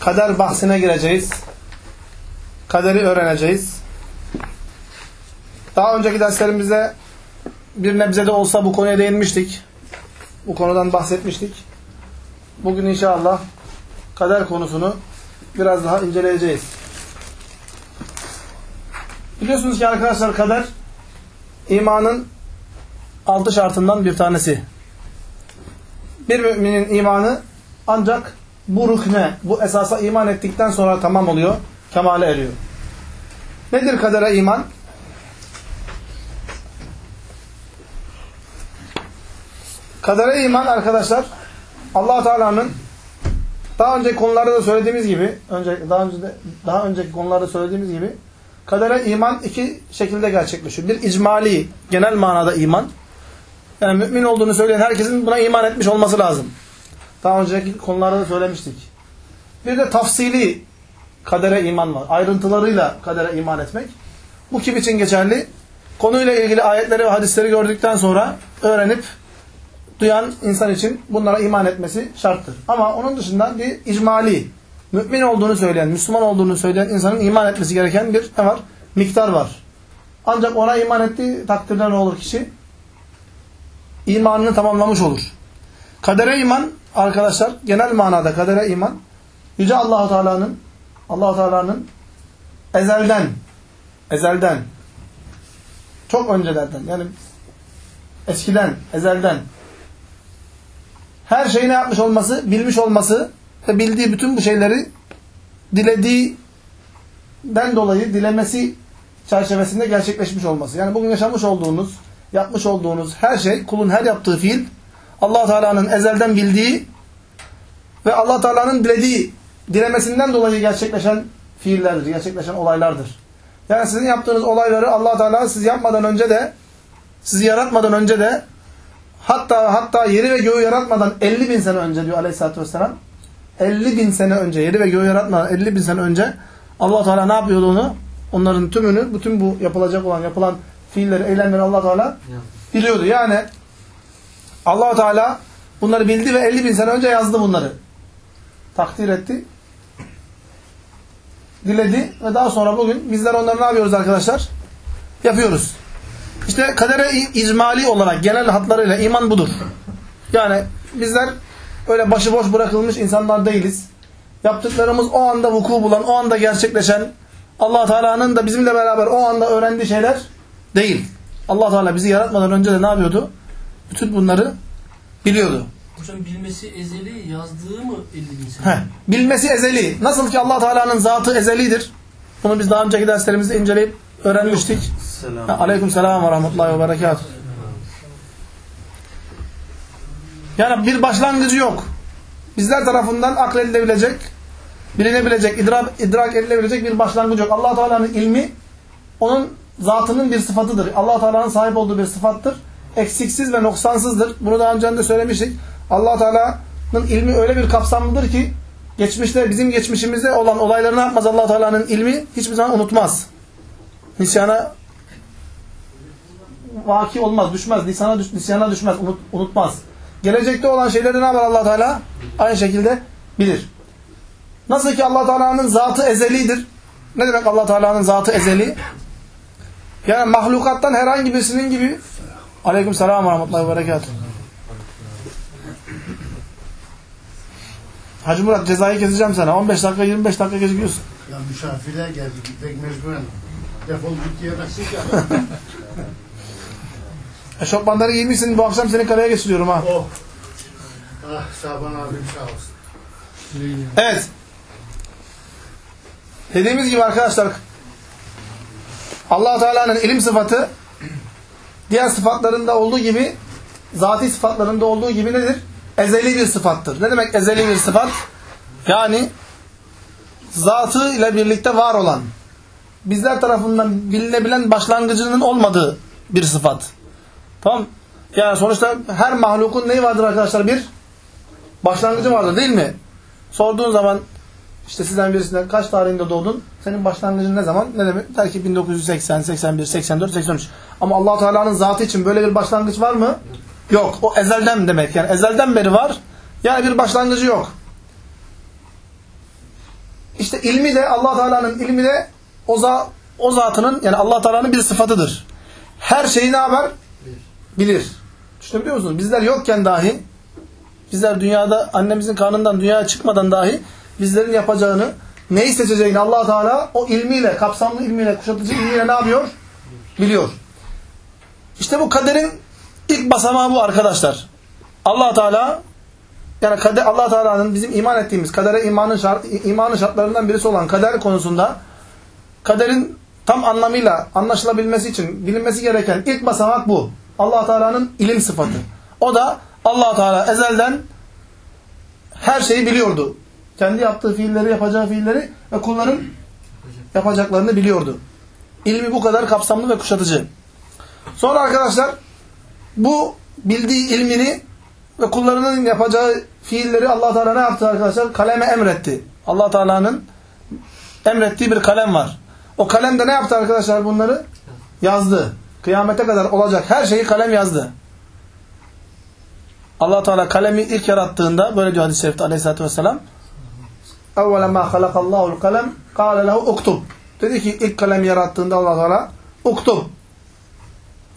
kader bahsine gireceğiz. Kaderi öğreneceğiz. Daha önceki derslerimizde bir nebze de olsa bu konuya değinmiştik. Bu konudan bahsetmiştik. Bugün inşallah kader konusunu biraz daha inceleyeceğiz. Biliyorsunuz ki arkadaşlar kader imanın altı şartından bir tanesi. Bir müminin imanı ancak bu rükne, bu esasa iman ettikten sonra tamam oluyor, kemale eriyor. Nedir kadere iman? Kadere iman arkadaşlar Allah Teala'nın daha önceki konularda da söylediğimiz gibi, önce daha önce de, daha önceki konularda söylediğimiz gibi kadere iman iki şekilde gerçekleşiyor. Bir icmali, genel manada iman. Yani mümin olduğunu söyleyen herkesin buna iman etmiş olması lazım. Daha önceki konularda da söylemiştik. Bir de tafsili kadere iman var. Ayrıntılarıyla kadere iman etmek. Bu kim için geçerli? Konuyla ilgili ayetleri ve hadisleri gördükten sonra öğrenip duyan insan için bunlara iman etmesi şarttır. Ama onun dışında bir icmali, mümin olduğunu söyleyen, Müslüman olduğunu söyleyen insanın iman etmesi gereken bir ne var? Miktar var. Ancak ona iman ettiği takdirde ne olur kişi? İmanını tamamlamış olur. Kadere iman arkadaşlar genel manada kadere iman Yüce Allah Teala'nın Allah Teala'nın ezelden ezelden çok öncelerden yani eskiden ezelden her şeyi ne yapmış olması, bilmiş olması ve bildiği bütün bu şeyleri dilediğinden dolayı dilemesi çerçevesinde gerçekleşmiş olması. Yani bugün yaşamış olduğunuz, yapmış olduğunuz her şey, kulun her yaptığı fiil allah Teala'nın ezelden bildiği ve allah Teala'nın dilediği, dilemesinden dolayı gerçekleşen fiillerdir, gerçekleşen olaylardır. Yani sizin yaptığınız olayları allah Teala siz yapmadan önce de, sizi yaratmadan önce de Hatta hatta yeri ve göğü yaratmadan 50 bin sene önce diyor aleyhissalatü vesselam. 50 bin sene önce, yeri ve göğü yaratmadan 50 bin sene önce allah Teala ne yapıyordu onu? Onların tümünü, bütün bu yapılacak olan, yapılan fiilleri, eylemleri allah Teala biliyordu. Yani allah Teala bunları bildi ve 50 bin sene önce yazdı bunları. Takdir etti. Diledi ve daha sonra bugün bizler onları ne yapıyoruz arkadaşlar? Yapıyoruz. İşte kadere icmali olarak genel hatlarıyla iman budur. Yani bizler öyle başıboş bırakılmış insanlar değiliz. Yaptıklarımız o anda vuku bulan, o anda gerçekleşen, allah Teala'nın da bizimle beraber o anda öğrendiği şeyler değil. allah Teala bizi yaratmadan önce de ne yapıyordu? Bütün bunları biliyordu. Hocam bilmesi ezeli yazdığı mı 50 bin sene? Heh, bilmesi ezeli. Nasıl ki allah Teala'nın zatı ezelidir. Bunu biz daha önceki derslerimizde inceleyip öğrenmiştik. Selam. Aleyküm selam ve rahmetullahi ve berekatuhu. Yani bir başlangıcı yok. Bizler tarafından akledilebilecek, bilinebilecek, idrak, idrak edilebilecek bir başlangıcı yok. allah Teala'nın ilmi onun zatının bir sıfatıdır. allah Teala'nın sahip olduğu bir sıfattır. Eksiksiz ve noksansızdır. Bunu daha önce de söylemiştik. allah Teala'nın ilmi öyle bir kapsamlıdır ki geçmişte, bizim geçmişimizde olan olayları ne yapmaz allah Teala'nın ilmi? Hiçbir zaman unutmaz. Nisyana vaki olmaz, düşmez. Nisana, düş, nisyana düşmez, unut, unutmaz. Gelecekte olan şeyleri ne yapar allah Teala? Aynı şekilde bilir. Nasıl ki allah Teala'nın zatı ezelidir. Ne demek allah Teala'nın zatı ezeli? Yani mahlukattan herhangi birisinin gibi Aleyküm selam ve rahmetullahi ve berekatuhu. Hacı Murat cezayı keseceğim sana. 15 dakika 25 dakika gecikiyorsun. Ya misafirler geldi gitmek mecburen. Defol git diyemezsin ki. Eşofmanları giymişsin bu akşam seni karaya geçiriyorum ha. oh. Ah Şaban abim sağ olsun. Evet. Dediğimiz gibi arkadaşlar allah Teala'nın ilim sıfatı diğer sıfatlarında olduğu gibi zati sıfatlarında olduğu gibi nedir? Ezeli bir sıfattır. Ne demek ezeli bir sıfat? Yani zatı ile birlikte var olan bizler tarafından bilinebilen başlangıcının olmadığı bir sıfat. Tamam. Yani sonuçta her mahlukun neyi vardır arkadaşlar? Bir başlangıcı vardır değil mi? Sorduğun zaman işte sizden birisinden kaç tarihinde doğdun? Senin başlangıcın ne zaman? Ne demek? Der ki 1980, 81, 84, 83. Ama allah Teala'nın zatı için böyle bir başlangıç var mı? Yok. O ezelden demek. Yani ezelden beri var. Yani bir başlangıcı yok. işte ilmi de Allah Teala'nın ilmi de o, za, o zatının yani Allah Teala'nın bir sıfatıdır. Her şeyi ne yapar? Bilir. Düşünebiliyor musunuz? Bizler yokken dahi bizler dünyada annemizin karnından dünyaya çıkmadan dahi bizlerin yapacağını neyi seçeceğini allah Teala o ilmiyle, kapsamlı ilmiyle, kuşatıcı ilmiyle ne yapıyor? Biliyor. İşte bu kaderin ilk basamağı bu arkadaşlar. allah Teala yani kader, allah Teala'nın bizim iman ettiğimiz kadere imanın, şart, imanın şartlarından birisi olan kader konusunda kaderin tam anlamıyla anlaşılabilmesi için bilinmesi gereken ilk basamak bu. allah Teala'nın ilim sıfatı. O da allah Teala ezelden her şeyi biliyordu. Kendi yaptığı fiilleri, yapacağı fiilleri ve kulların yapacaklarını biliyordu. İlmi bu kadar kapsamlı ve kuşatıcı. Sonra arkadaşlar bu bildiği ilmini ve kullarının yapacağı fiilleri allah Teala ne yaptı arkadaşlar? Kaleme emretti. allah Teala'nın emrettiği bir kalem var. O kalem de ne yaptı arkadaşlar bunları? Yazdı. Kıyamete kadar olacak her şeyi kalem yazdı. allah Teala kalemi ilk yarattığında böyle diyor hadis-i şerifte aleyhissalatü vesselam اَوَّلَ مَا خَلَقَ اللّٰهُ الْقَلَمْ قَالَ لَهُ اُكْتُبْ Dedi ki ilk kalem yarattığında allah Teala uktub.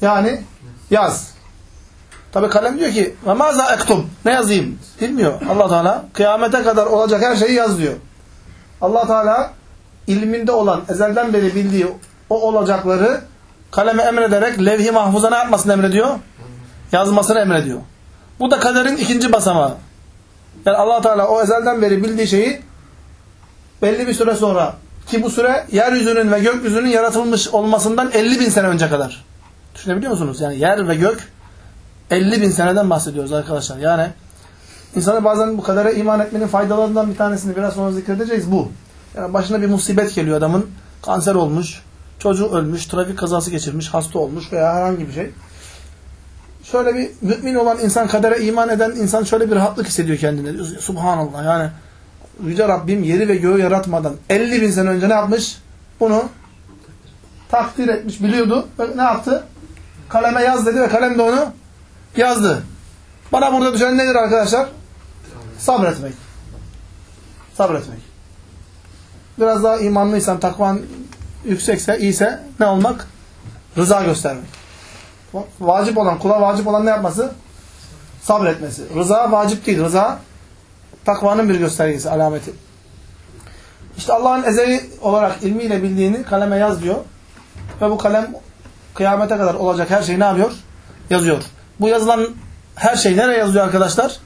Yani yaz. Tabi kalem diyor ki ve maza ektub. Ne yazayım? Bilmiyor. Allah Teala kıyamete kadar olacak her şeyi yaz diyor. Allah Teala ilminde olan ezelden beri bildiği o olacakları kaleme emrederek levh-i mahfuza ne yapmasını emrediyor? Yazmasını emrediyor. Bu da kaderin ikinci basamağı. Yani Allah Teala o ezelden beri bildiği şeyi belli bir süre sonra ki bu süre yeryüzünün ve gökyüzünün yaratılmış olmasından 50 bin sene önce kadar. Düşünebiliyor musunuz? Yani yer ve gök 50 bin seneden bahsediyoruz arkadaşlar. Yani insana bazen bu kadere iman etmenin faydalarından bir tanesini biraz sonra zikredeceğiz bu. Yani başına bir musibet geliyor adamın. Kanser olmuş, çocuğu ölmüş, trafik kazası geçirmiş, hasta olmuş veya herhangi bir şey. Şöyle bir mümin olan insan, kadere iman eden insan şöyle bir rahatlık hissediyor kendine. Subhanallah yani Yüce Rabbim yeri ve göğü yaratmadan 50 bin sene önce ne yapmış? Bunu takdir etmiş, biliyordu. Ne yaptı? Kaleme yaz dedi ve kalem de onu yazdı. Bana burada düşen nedir arkadaşlar? Sabretmek. Sabretmek. Biraz daha imanlıysan, takvan yüksekse, iyiyse ne olmak? Rıza göstermek. Vacip olan, kula vacip olan ne yapması? Sabretmesi. Rıza vacip değil. Rıza takvanın bir göstergesi, alameti. İşte Allah'ın ezeli olarak ilmiyle bildiğini kaleme yaz diyor. Ve bu kalem kıyamete kadar olacak her şeyi ne yapıyor? Yazıyor. Bu yazılan her şey nereye yazılıyor arkadaşlar?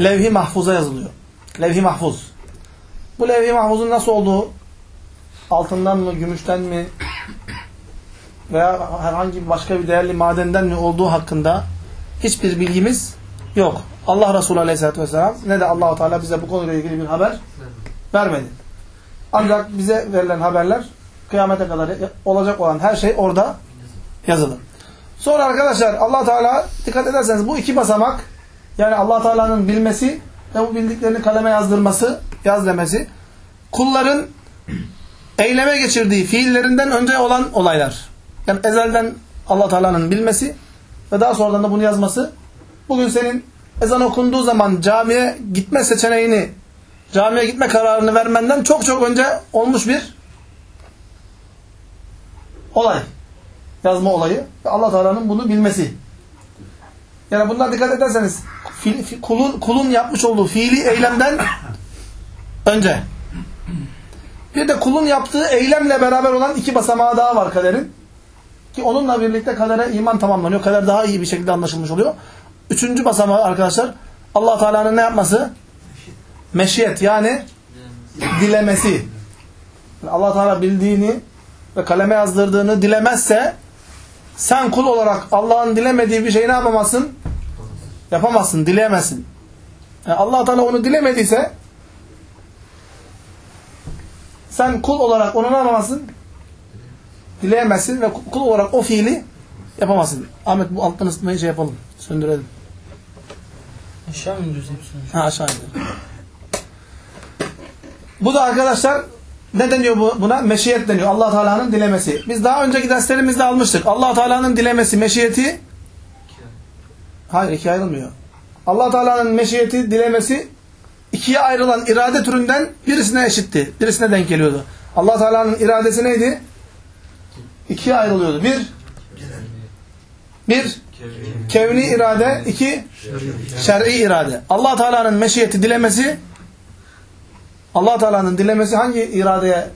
Levh-i mahfuza yazılıyor. Levh-i mahfuz. Bu levh-i mahfuzun nasıl olduğu altından mı, gümüşten mi veya herhangi başka bir değerli madenden mi olduğu hakkında hiçbir bilgimiz yok. Allah Resulü Aleyhisselatü Vesselam ne de Allahu Teala bize bu konuyla ilgili bir haber vermedi. Ancak bize verilen haberler kıyamete kadar olacak olan her şey orada yazılı. Sonra arkadaşlar Allah Teala dikkat ederseniz bu iki basamak yani Allah Teala'nın bilmesi ve bu bildiklerini kaleme yazdırması, yaz demesi kulların eyleme geçirdiği fiillerinden önce olan olaylar. Yani ezelden Allah Teala'nın bilmesi ve daha sonradan da bunu yazması bugün senin ezan okunduğu zaman camiye gitme seçeneğini camiye gitme kararını vermenden çok çok önce olmuş bir olay. Yazma olayı. Allah Teala'nın bunu bilmesi. Yani bunlar dikkat ederseniz kulun, kulun yapmış olduğu fiili eylemden önce. Bir de kulun yaptığı eylemle beraber olan iki basamağı daha var kaderin. Ki onunla birlikte kadere iman tamamlanıyor. Kader daha iyi bir şekilde anlaşılmış oluyor. Üçüncü basamağı arkadaşlar Allah Teala'nın ne yapması? Meşiyet yani dilemesi. Yani Allah Teala bildiğini ve kaleme yazdırdığını dilemezse sen kul olarak Allah'ın dilemediği bir şeyi ne yapamazsın? Yapamazsın, dileyemezsin. Yani allah Teala onu dilemediyse sen kul olarak onu ne yapamazsın? Dileyemezsin ve kul olarak o fiili yapamazsın. Ahmet bu alttan ısıtmayı şey yapalım. Söndürelim. Aşağı mı indiriyoruz hepsini? Ha aşağı indirelim. Bu da arkadaşlar ne deniyor bu, buna? Meşiyet deniyor. allah Teala'nın dilemesi. Biz daha önceki derslerimizde almıştık. allah Teala'nın dilemesi, meşiyeti Hayır ikiye ayrılmıyor. allah Teala'nın meşiyeti, dilemesi ikiye ayrılan irade türünden birisine eşitti. Birisine denk geliyordu. Allah Teala'nın iradesi neydi? İkiye ayrılıyordu. Bir, bir kevni irade, iki şer'i irade. Allah Teala'nın meşiyeti dilemesi Allah Teala'nın dilemesi hangi iradeye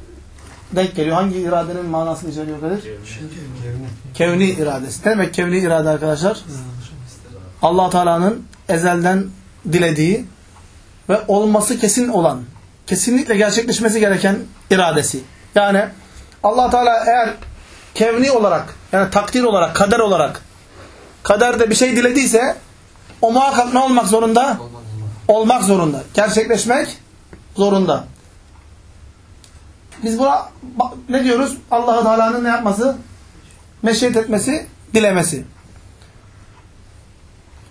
denk geliyor? Hangi iradenin manasını içeriyor Kadir? Kevni iradesi. Demek kevni irade arkadaşlar? Allah Teala'nın ezelden dilediği ve olması kesin olan, kesinlikle gerçekleşmesi gereken iradesi. Yani Allah Teala eğer kevni olarak, yani takdir olarak, kader olarak kaderde bir şey dilediyse o muhakkak ne olmak zorunda? Olmak zorunda. Gerçekleşmek zorunda. Biz buna ne diyoruz? Allah Teala'nın ne yapması? Meşiyet etmesi, dilemesi.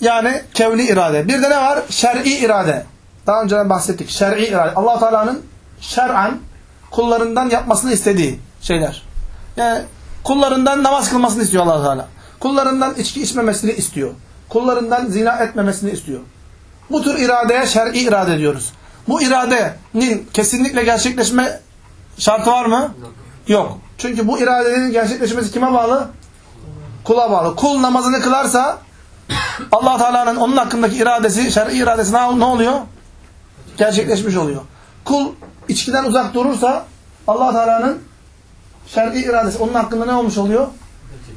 Yani kevni irade. Bir de ne var? Şer'i irade. Daha önce bahsettik. Şer'i irade. allah Teala'nın şer'an kullarından yapmasını istediği şeyler. Yani kullarından namaz kılmasını istiyor allah Teala. Kullarından içki içmemesini istiyor. Kullarından zina etmemesini istiyor. Bu tür iradeye şer'i irade diyoruz. Bu iradenin kesinlikle gerçekleşme şartı var mı? Yok. Çünkü bu iradenin gerçekleşmesi kime bağlı? Kula bağlı. Kul namazını kılarsa allah Teala'nın onun hakkındaki iradesi, şer'i iradesi ne ne oluyor? Gerçekleşmiş oluyor. Kul içkiden uzak durursa allah Teala'nın şer'i iradesi onun hakkında ne olmuş oluyor?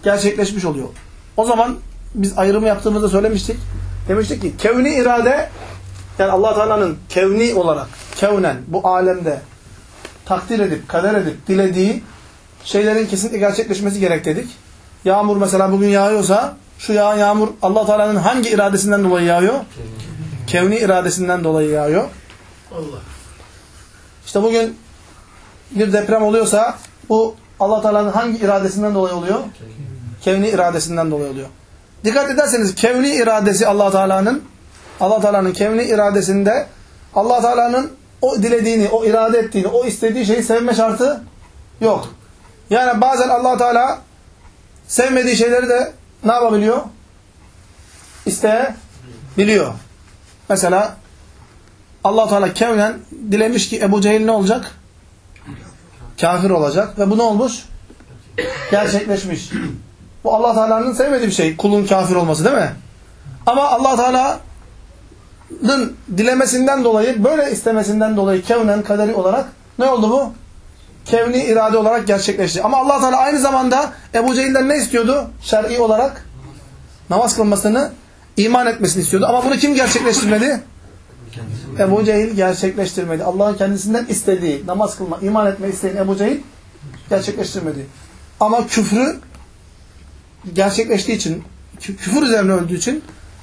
Gerçekleşmiş oluyor. O zaman biz ayrımı yaptığımızda söylemiştik. Demiştik ki kevni irade yani allah Teala'nın kevni olarak kevnen bu alemde takdir edip, kader edip dilediği şeylerin kesinlikle gerçekleşmesi gerek dedik. Yağmur mesela bugün yağıyorsa şu yağan yağmur allah Teala'nın hangi iradesinden dolayı yağıyor? Kevni iradesinden dolayı yağıyor. Allah. İşte bugün bir deprem oluyorsa bu allah Teala'nın hangi iradesinden dolayı oluyor? Kevni iradesinden dolayı oluyor. Dikkat ederseniz kevni iradesi allah Teala'nın allah Teala'nın kevni iradesinde allah Teala'nın o dilediğini, o irade ettiğini, o istediği şeyi sevme şartı yok. Yani bazen allah Teala sevmediği şeyleri de ne yapabiliyor? İsteyebiliyor. Mesela allah Teala kevnen dilemiş ki Ebu Cehil ne olacak? Kafir olacak. Ve bu ne olmuş? Gerçekleşmiş. Bu allah Teala'nın sevmediği bir şey. Kulun kafir olması değil mi? Ama allah Teala'nın dilemesinden dolayı, böyle istemesinden dolayı kevnen kaderi olarak ne oldu bu? Kevni irade olarak gerçekleşti. Ama allah Teala aynı zamanda Ebu Cehil'den ne istiyordu? Şer'i olarak namaz kılmasını, iman etmesini istiyordu. Ama bunu kim gerçekleştirmedi? Ebu Cehil gerçekleştirmedi. Allah'ın kendisinden istediği, namaz kılma, iman etme isteyen Ebu Cehil gerçekleştirmedi. Ama küfrü gerçekleştiği için, kü- küfür üzerine öldüğü için,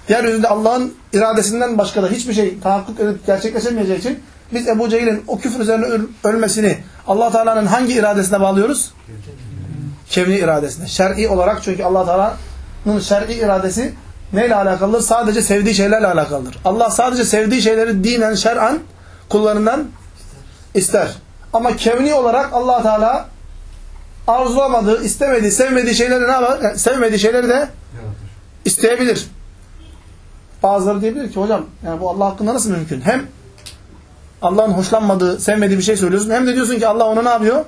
yeryüzünde Allah'ın iradesinden başka da hiçbir şey tahakkuk edip gerçekleşemeyeceği için biz Ebu Cehil'in o küfür üzerine öl- ölmesini allah Teala'nın hangi iradesine bağlıyoruz? Kevni iradesine. Şer'i olarak çünkü allah Teala'nın şer'i iradesi neyle alakalıdır? Sadece sevdiği şeylerle alakalıdır. Allah sadece sevdiği şeyleri dinen, şer'an kullarından ister. Ama kevni olarak allah Teala arzulamadığı, istemediği, sevmediği şeyleri ne yapar? Yani sevmediği şeyleri de isteyebilir. Bazıları diyebilir ki hocam yani bu Allah hakkında nasıl mümkün? Hem Allah'ın hoşlanmadığı, sevmediği bir şey söylüyorsun hem de diyorsun ki Allah ona ne yapıyor?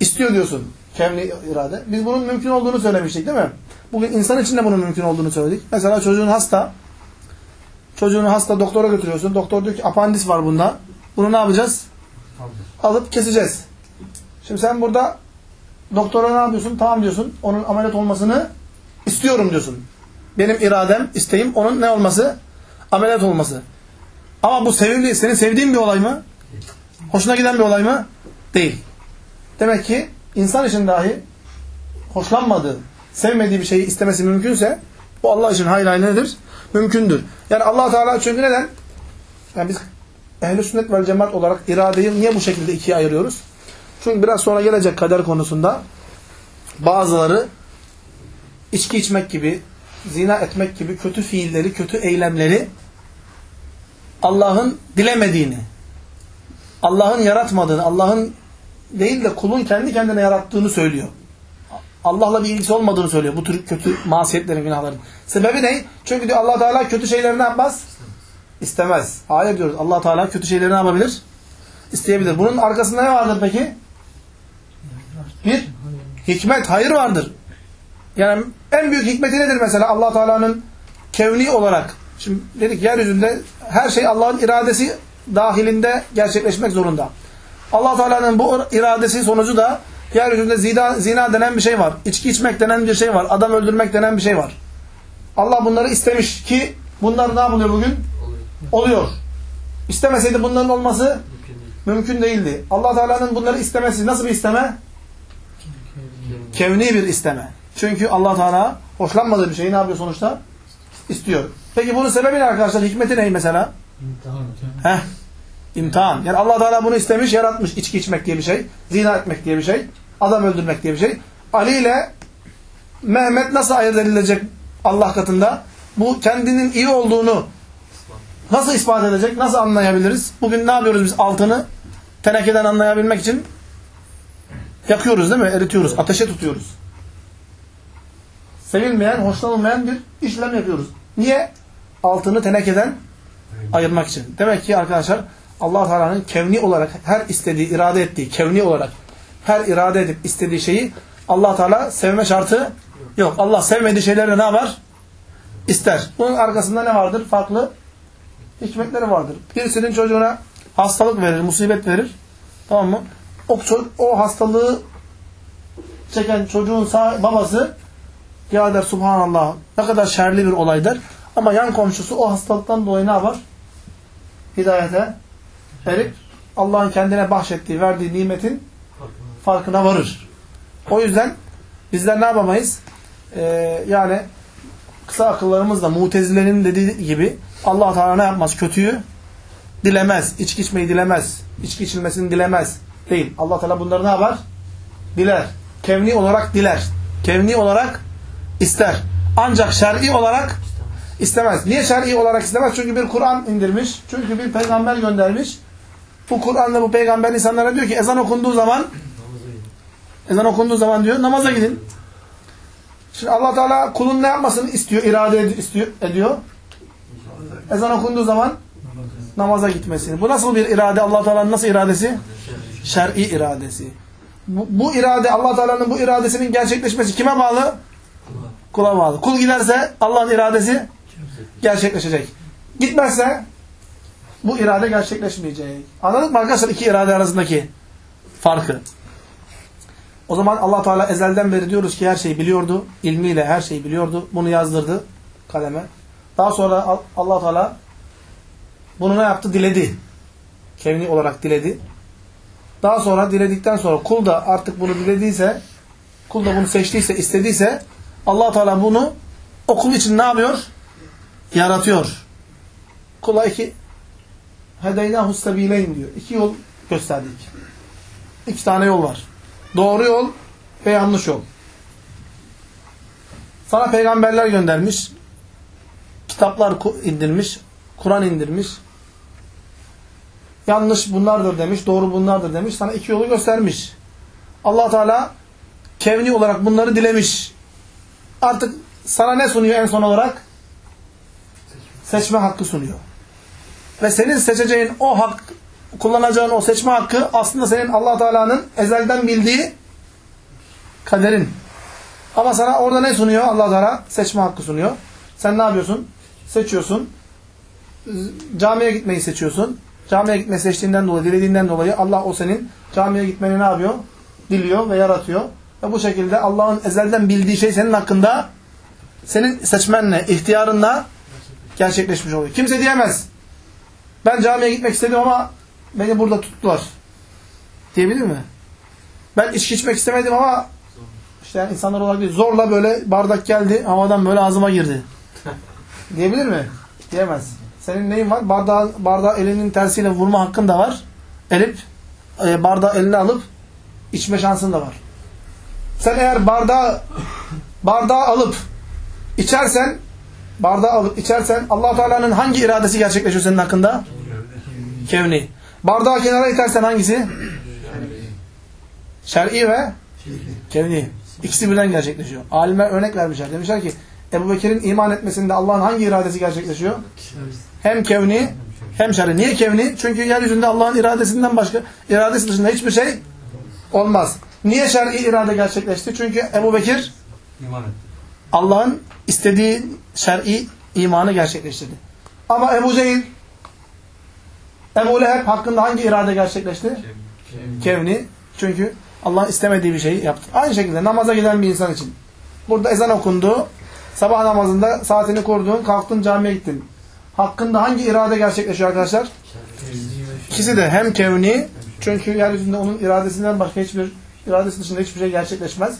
İstiyor diyorsun. Kevni irade. Biz bunun mümkün olduğunu söylemiştik değil mi? Bugün insan için de bunun mümkün olduğunu söyledik. Mesela çocuğun hasta. Çocuğunu hasta doktora götürüyorsun. Doktor diyor ki apandis var bunda. Bunu ne yapacağız? Alıp keseceğiz. Şimdi sen burada doktora ne yapıyorsun? Tamam diyorsun. Onun ameliyat olmasını istiyorum diyorsun. Benim iradem, isteğim onun ne olması? Ameliyat olması. Ama bu sevimli, senin sevdiğin bir olay mı? Hoşuna giden bir olay mı? Değil. Demek ki insan için dahi hoşlanmadığı, sevmediği bir şeyi istemesi mümkünse bu Allah için hayır hayır nedir? Mümkündür. Yani allah Teala çünkü neden? Yani biz ehl sünnet vel cemaat olarak iradeyi niye bu şekilde ikiye ayırıyoruz? Çünkü biraz sonra gelecek kader konusunda bazıları içki içmek gibi, zina etmek gibi kötü fiilleri, kötü eylemleri Allah'ın dilemediğini, Allah'ın yaratmadığını, Allah'ın değil de kulun kendi kendine yarattığını söylüyor. Allah'la bir ilgisi olmadığını söylüyor bu tür kötü masiyetlerin, günahların. Sebebi ne? Çünkü diyor allah Teala kötü şeyleri ne yapmaz? istemez. Hayır diyoruz. allah Teala kötü şeyleri ne yapabilir? İsteyebilir. Bunun arkasında ne vardır peki? Bir hikmet, hayır vardır. Yani en büyük hikmeti nedir mesela allah Teala'nın kevni olarak? Şimdi dedik yeryüzünde her şey Allah'ın iradesi dahilinde gerçekleşmek zorunda. allah Teala'nın bu iradesi sonucu da yeryüzünde zina, zina denen bir şey var. İçki içmek denen bir şey var. Adam öldürmek denen bir şey var. Allah bunları istemiş ki bunlar ne yapılıyor bugün? Oluyor. İstemeseydi bunların olması Mümkün mümkün değildi. allah Teala'nın bunları istemesi nasıl bir isteme? Kevni bir isteme. Çünkü allah Teala hoşlanmadığı bir şeyi ne yapıyor sonuçta? İstiyor. Peki bunun sebebi ne arkadaşlar? Hikmeti ne mesela? Heh. İmtihan. Yani allah Teala bunu istemiş, yaratmış. içki içmek diye bir şey. Zina etmek diye bir şey. Adam öldürmek diye bir şey. Ali ile Mehmet nasıl ayırt edilecek Allah katında? Bu kendinin iyi olduğunu nasıl ispat edecek? Nasıl anlayabiliriz? Bugün ne yapıyoruz biz altını? Tenekeden anlayabilmek için yakıyoruz değil mi? Eritiyoruz. Ateşe tutuyoruz. Sevilmeyen, hoşlanılmayan bir işlem yapıyoruz. Niye? Altını tenekeden ayırmak için. Demek ki arkadaşlar allah Teala'nın kevni olarak her istediği, irade ettiği, kevni olarak her irade edip istediği şeyi allah Teala sevme şartı yok. Allah sevmediği şeyleri ne yapar? İster. Bunun arkasında ne vardır? Farklı hikmetleri vardır. Birisinin çocuğuna hastalık verir, musibet verir. Tamam mı? O, o hastalığı çeken çocuğun sağ, babası ya der subhanallah ne kadar şerli bir olay der. Ama yan komşusu o hastalıktan dolayı ne yapar? Hidayete erip Allah'ın kendine bahşettiği, verdiği nimetin farkına varır. O yüzden bizler ne yapamayız? Ee, yani kısa akıllarımızla mutezilerin dediği gibi allah Teala ne yapmaz? Kötüyü dilemez. İçki içmeyi dilemez. İçki içilmesini dilemez. Değil. allah Teala bunları ne yapar? Diler. Kevni olarak diler. Kevni olarak ister. Ancak şer'i olarak istemez. Niye şer'i olarak istemez? Çünkü bir Kur'an indirmiş. Çünkü bir peygamber göndermiş. Bu Kur'an'la bu peygamber insanlara diyor ki ezan okunduğu zaman ezan okunduğu zaman diyor namaza gidin. Şimdi allah Teala kulun ne yapmasını istiyor, irade ed- istiyor, ediyor. Ezan okunduğu zaman namaza gitmesini. Bu nasıl bir irade? allah Teala'nın nasıl iradesi? Şer'i iradesi. Bu, bu irade, allah Teala'nın bu iradesinin gerçekleşmesi kime bağlı? Kula bağlı. Kul giderse Allah'ın iradesi gerçekleşecek. Gitmezse bu irade gerçekleşmeyecek. Anladık mı arkadaşlar iki irade arasındaki farkı? O zaman allah Teala ezelden beri diyoruz ki her şeyi biliyordu. ilmiyle her şeyi biliyordu. Bunu yazdırdı kaleme. Daha sonra allah Teala bunu ne yaptı? Diledi. Kevni olarak diledi. Daha sonra diledikten sonra kul da artık bunu dilediyse, kul da bunu seçtiyse, istediyse allah Teala bunu okul için ne yapıyor? Yaratıyor. Kula iki hedeynahu sebileyn diyor. İki yol gösterdik. İki tane yol var. Doğru yol ve yanlış yol. Sana peygamberler göndermiş. Kitaplar indirmiş. Kur'an indirmiş. Yanlış bunlardır demiş. Doğru bunlardır demiş. Sana iki yolu göstermiş. allah Teala kevni olarak bunları dilemiş. Artık sana ne sunuyor en son olarak? Seçme hakkı sunuyor. Ve senin seçeceğin o hak, kullanacağın o seçme hakkı aslında senin allah Teala'nın ezelden bildiği kaderin. Ama sana orada ne sunuyor? allah Teala seçme hakkı sunuyor. Sen ne yapıyorsun? Seçiyorsun. Camiye gitmeyi seçiyorsun. Camiye gitmeyi seçtiğinden dolayı, dilediğinden dolayı Allah o senin camiye gitmeni ne yapıyor? Diliyor ve yaratıyor. Ve bu şekilde Allah'ın ezelden bildiği şey senin hakkında senin seçmenle, ihtiyarınla gerçekleşmiş oluyor. Kimse diyemez. Ben camiye gitmek istedim ama beni burada tuttular. Diyebilir mi? Ben içki içmek istemedim ama işte yani insanlar olarak değil, zorla böyle bardak geldi, havadan böyle ağzıma girdi. Diyebilir mi? Diyemez. Senin neyin var? Bardağı, bardağı elinin tersiyle vurma hakkın da var. Elip, e, bardağı eline alıp içme şansın da var. Sen eğer bardağı bardağı alıp içersen bardağı alıp içersen allah Teala'nın hangi iradesi gerçekleşiyor senin hakkında? Kevni. Bardağı kenara itersen hangisi? Şer'i ve kevni. İkisi birden gerçekleşiyor. Alimler örnek vermişler. Demişler ki Ebu Bekir'in iman etmesinde Allah'ın hangi iradesi gerçekleşiyor? Hem kevni hem şer'i. Niye kevni? Çünkü yeryüzünde Allah'ın iradesinden başka, iradesi dışında hiçbir şey olmaz. Niye şer'i irade gerçekleşti? Çünkü Ebu Bekir. Allah'ın istediği şer'i imanı gerçekleştirdi. Ama Ebu Cehil, Ebu Leheb hakkında hangi irade gerçekleşti? Kevni. Çünkü Allah istemediği bir şeyi yaptı. Aynı şekilde namaza giden bir insan için. Burada ezan okundu. Sabah namazında saatini kurdun, kalktın camiye gittin. Hakkında hangi irade gerçekleşiyor arkadaşlar? İkisi de hem kevni, çünkü yeryüzünde onun iradesinden başka hiçbir, iradesi dışında hiçbir şey gerçekleşmez.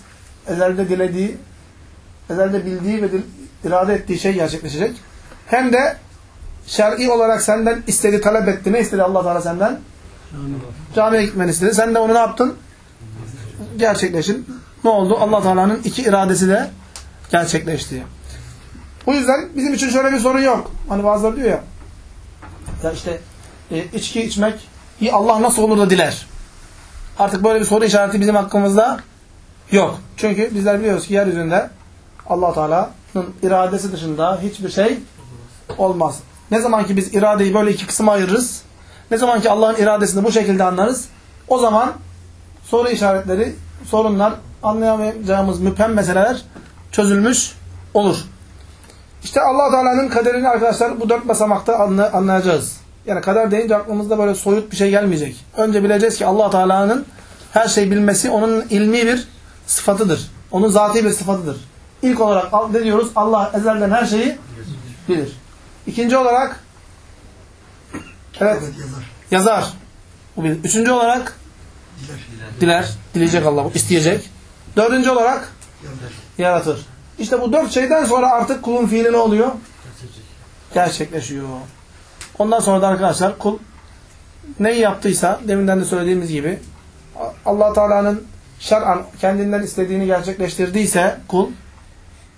Ezelde dilediği, ezelde bildiği ve dil- irade ettiği şey gerçekleşecek. Hem de şer'i olarak senden istedi, talep etti. Ne istedi allah Teala senden? Camiye gitmeni istedi. Sen de onu ne yaptın? Gerçekleşin. Ne oldu? allah Teala'nın iki iradesi de gerçekleşti. Bu yüzden bizim için şöyle bir sorun yok. Hani bazıları diyor ya, ya işte e, içki içmek Allah nasıl olur da diler. Artık böyle bir soru işareti bizim hakkımızda yok. Çünkü bizler biliyoruz ki yeryüzünde allah Teala'nın iradesi dışında hiçbir şey olmaz. Ne zaman ki biz iradeyi böyle iki kısma ayırırız, ne zaman ki Allah'ın iradesini bu şekilde anlarız, o zaman soru işaretleri, sorunlar, anlayamayacağımız müphem meseleler çözülmüş olur. İşte allah Teala'nın kaderini arkadaşlar bu dört basamakta anla- anlayacağız. Yani kader deyince aklımızda böyle soyut bir şey gelmeyecek. Önce bileceğiz ki allah Teala'nın her şeyi bilmesi onun ilmi bir sıfatıdır. Onun zati bir sıfatıdır. İlk olarak ne diyoruz? Allah ezelden her şeyi bilir. İkinci olarak evet yazar. Üçüncü olarak diler. Dileyecek Allah. isteyecek. Dördüncü olarak yaratır. İşte bu dört şeyden sonra artık kulun fiili ne oluyor? Gerçekleşiyor. Ondan sonra da arkadaşlar kul neyi yaptıysa deminden de söylediğimiz gibi allah Teala'nın şer'an kendinden istediğini gerçekleştirdiyse kul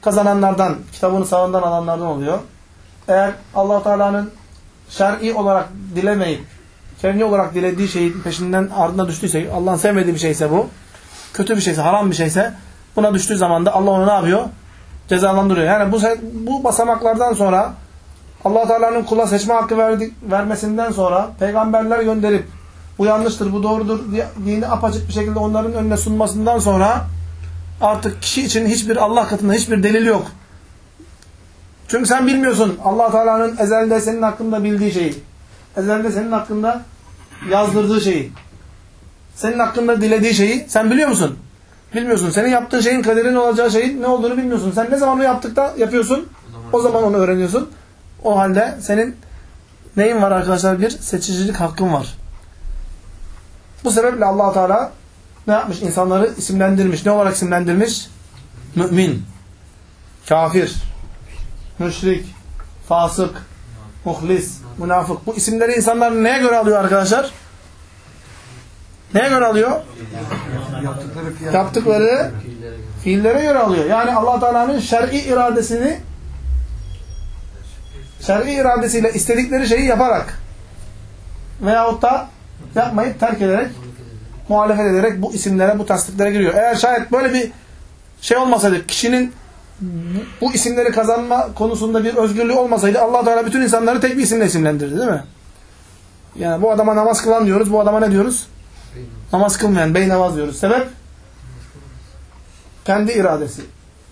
kazananlardan, kitabını sağından alanlardan oluyor. Eğer allah Teala'nın şer'i olarak dilemeyip kendi olarak dilediği şeyin peşinden ardına düştüyse, Allah'ın sevmediği bir şeyse bu, kötü bir şeyse, haram bir şeyse buna düştüğü zaman da Allah onu ne yapıyor? Cezalandırıyor. Yani bu bu basamaklardan sonra Allah Teala'nın kula seçme hakkı verdik, vermesinden sonra peygamberler gönderip bu yanlıştır, bu doğrudur diye dini apaçık bir şekilde onların önüne sunmasından sonra artık kişi için hiçbir Allah katında hiçbir delil yok. Çünkü sen bilmiyorsun Allah Teala'nın ezelde senin hakkında bildiği şeyi. Ezelde senin hakkında yazdırdığı şeyi. Senin hakkında dilediği şeyi sen biliyor musun? Bilmiyorsun. Senin yaptığın şeyin kaderin olacağı şeyin ne olduğunu bilmiyorsun. Sen ne zaman onu yaptıkta yapıyorsun? O zaman onu öğreniyorsun. O halde senin neyin var arkadaşlar? Bir seçicilik hakkın var. Bu sebeple allah Teala ne yapmış? İnsanları isimlendirmiş. Ne olarak isimlendirmiş? Mümin, kafir, müşrik, fasık, muhlis, münafık. Bu isimleri insanlar neye göre alıyor arkadaşlar? Neye göre alıyor? Yaptıkları. Yaptıkları fiillere göre alıyor. Yani allah Teala'nın şer'i iradesini şer'i iradesiyle istedikleri şeyi yaparak veyahut da yapmayıp terk ederek muhalefet ederek bu isimlere, bu tasdiklere giriyor. Eğer şayet böyle bir şey olmasaydı, kişinin bu isimleri kazanma konusunda bir özgürlüğü olmasaydı allah Teala bütün insanları tek bir isimle isimlendirdi değil mi? Yani bu adama namaz kılan diyoruz, bu adama ne diyoruz? Namaz kılmayan, beynamaz diyoruz. Sebep? Kendi iradesi.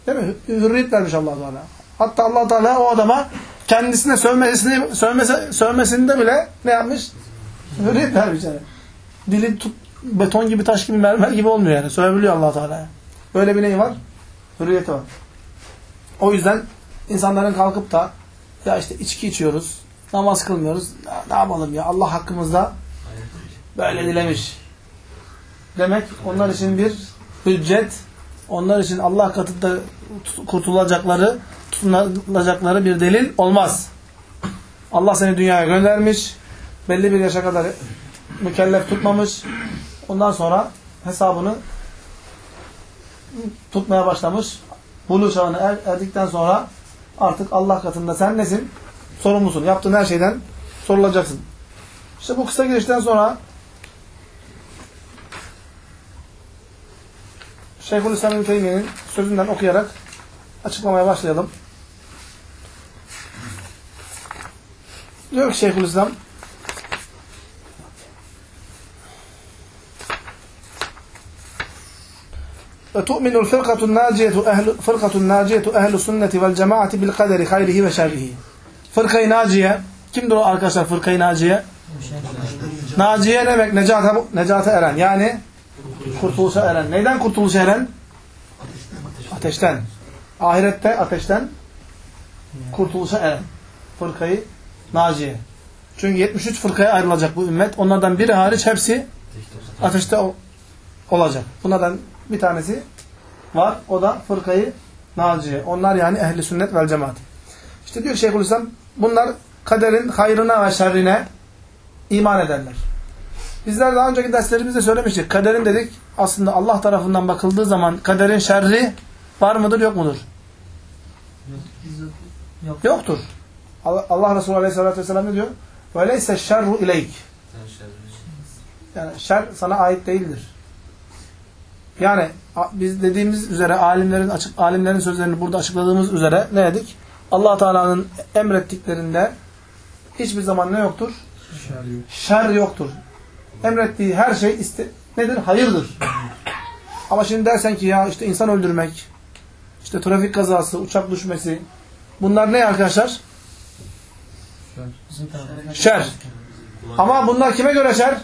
Değil mi? Hürriyet vermiş allah Teala. Hatta allah Teala o adama kendisine sövmesini, sövmesi, sövmesinde bile ne yapmış? Hürriyet vermiş yani. Dili tut, beton gibi, taş gibi, mermer gibi olmuyor yani. Sövebiliyor allah Teala'ya. Böyle bir neyi var? Hürriyeti var. O yüzden insanların kalkıp da ya işte içki içiyoruz, namaz kılmıyoruz. Ne yapalım ya Allah hakkımızda böyle dilemiş. Demek onlar için bir hüccet, onlar için Allah katında kurtulacakları, tutunacakları bir delil olmaz. Allah seni dünyaya göndermiş, belli bir yaşa kadar mükellef tutmamış, ondan sonra hesabını tutmaya başlamış bulu çağına er, erdikten sonra artık Allah katında sen nesin? Sorumlusun. Yaptığın her şeyden sorulacaksın. İşte bu kısa girişten sonra Şeyhülislam İbn sözünden okuyarak açıklamaya başlayalım. Diyor ki Şeyhülislam ehlu fırkatun naciyetu ehlu sünneti vel cemaati bil kaderi hayrihi ve şerrihi. Fırkayı naciye kimdir o arkadaşlar fırkayı naciye? Naciye demek? Necata, necata eren. Yani kurtuluşa eren. Neyden kurtuluşa eren? Ateşten. Ahirette ateşten kurtuluşa eren. Fırkayı naciye. Çünkü 73 fırkaya ayrılacak bu ümmet. Onlardan biri hariç hepsi ateşte ol- olacak. Bunlardan bir tanesi var. O da fırkayı naciye. Onlar yani ehli sünnet vel cemaat. İşte diyor Şeyhülislam bunlar kaderin hayrına ve şerrine iman ederler. Bizler daha önceki derslerimizde söylemiştik. Kaderin dedik aslında Allah tarafından bakıldığı zaman kaderin şerri var mıdır yok mudur? Yoktur. Allah, Allah Resulü Aleyhisselatü Vesselam ne diyor? وَلَيْسَ الشَّرُّ اِلَيْكِ Yani şer sana ait değildir. Yani biz dediğimiz üzere alimlerin açık alimlerin sözlerini burada açıkladığımız üzere ne dedik? Allah Teala'nın emrettiklerinde hiçbir zaman ne yoktur? Şer yoktur. Emrettiği her şey iste nedir? Hayırdır. Ama şimdi dersen ki ya işte insan öldürmek, işte trafik kazası, uçak düşmesi bunlar ne arkadaşlar? Şer. Ama bunlar kime göre şer?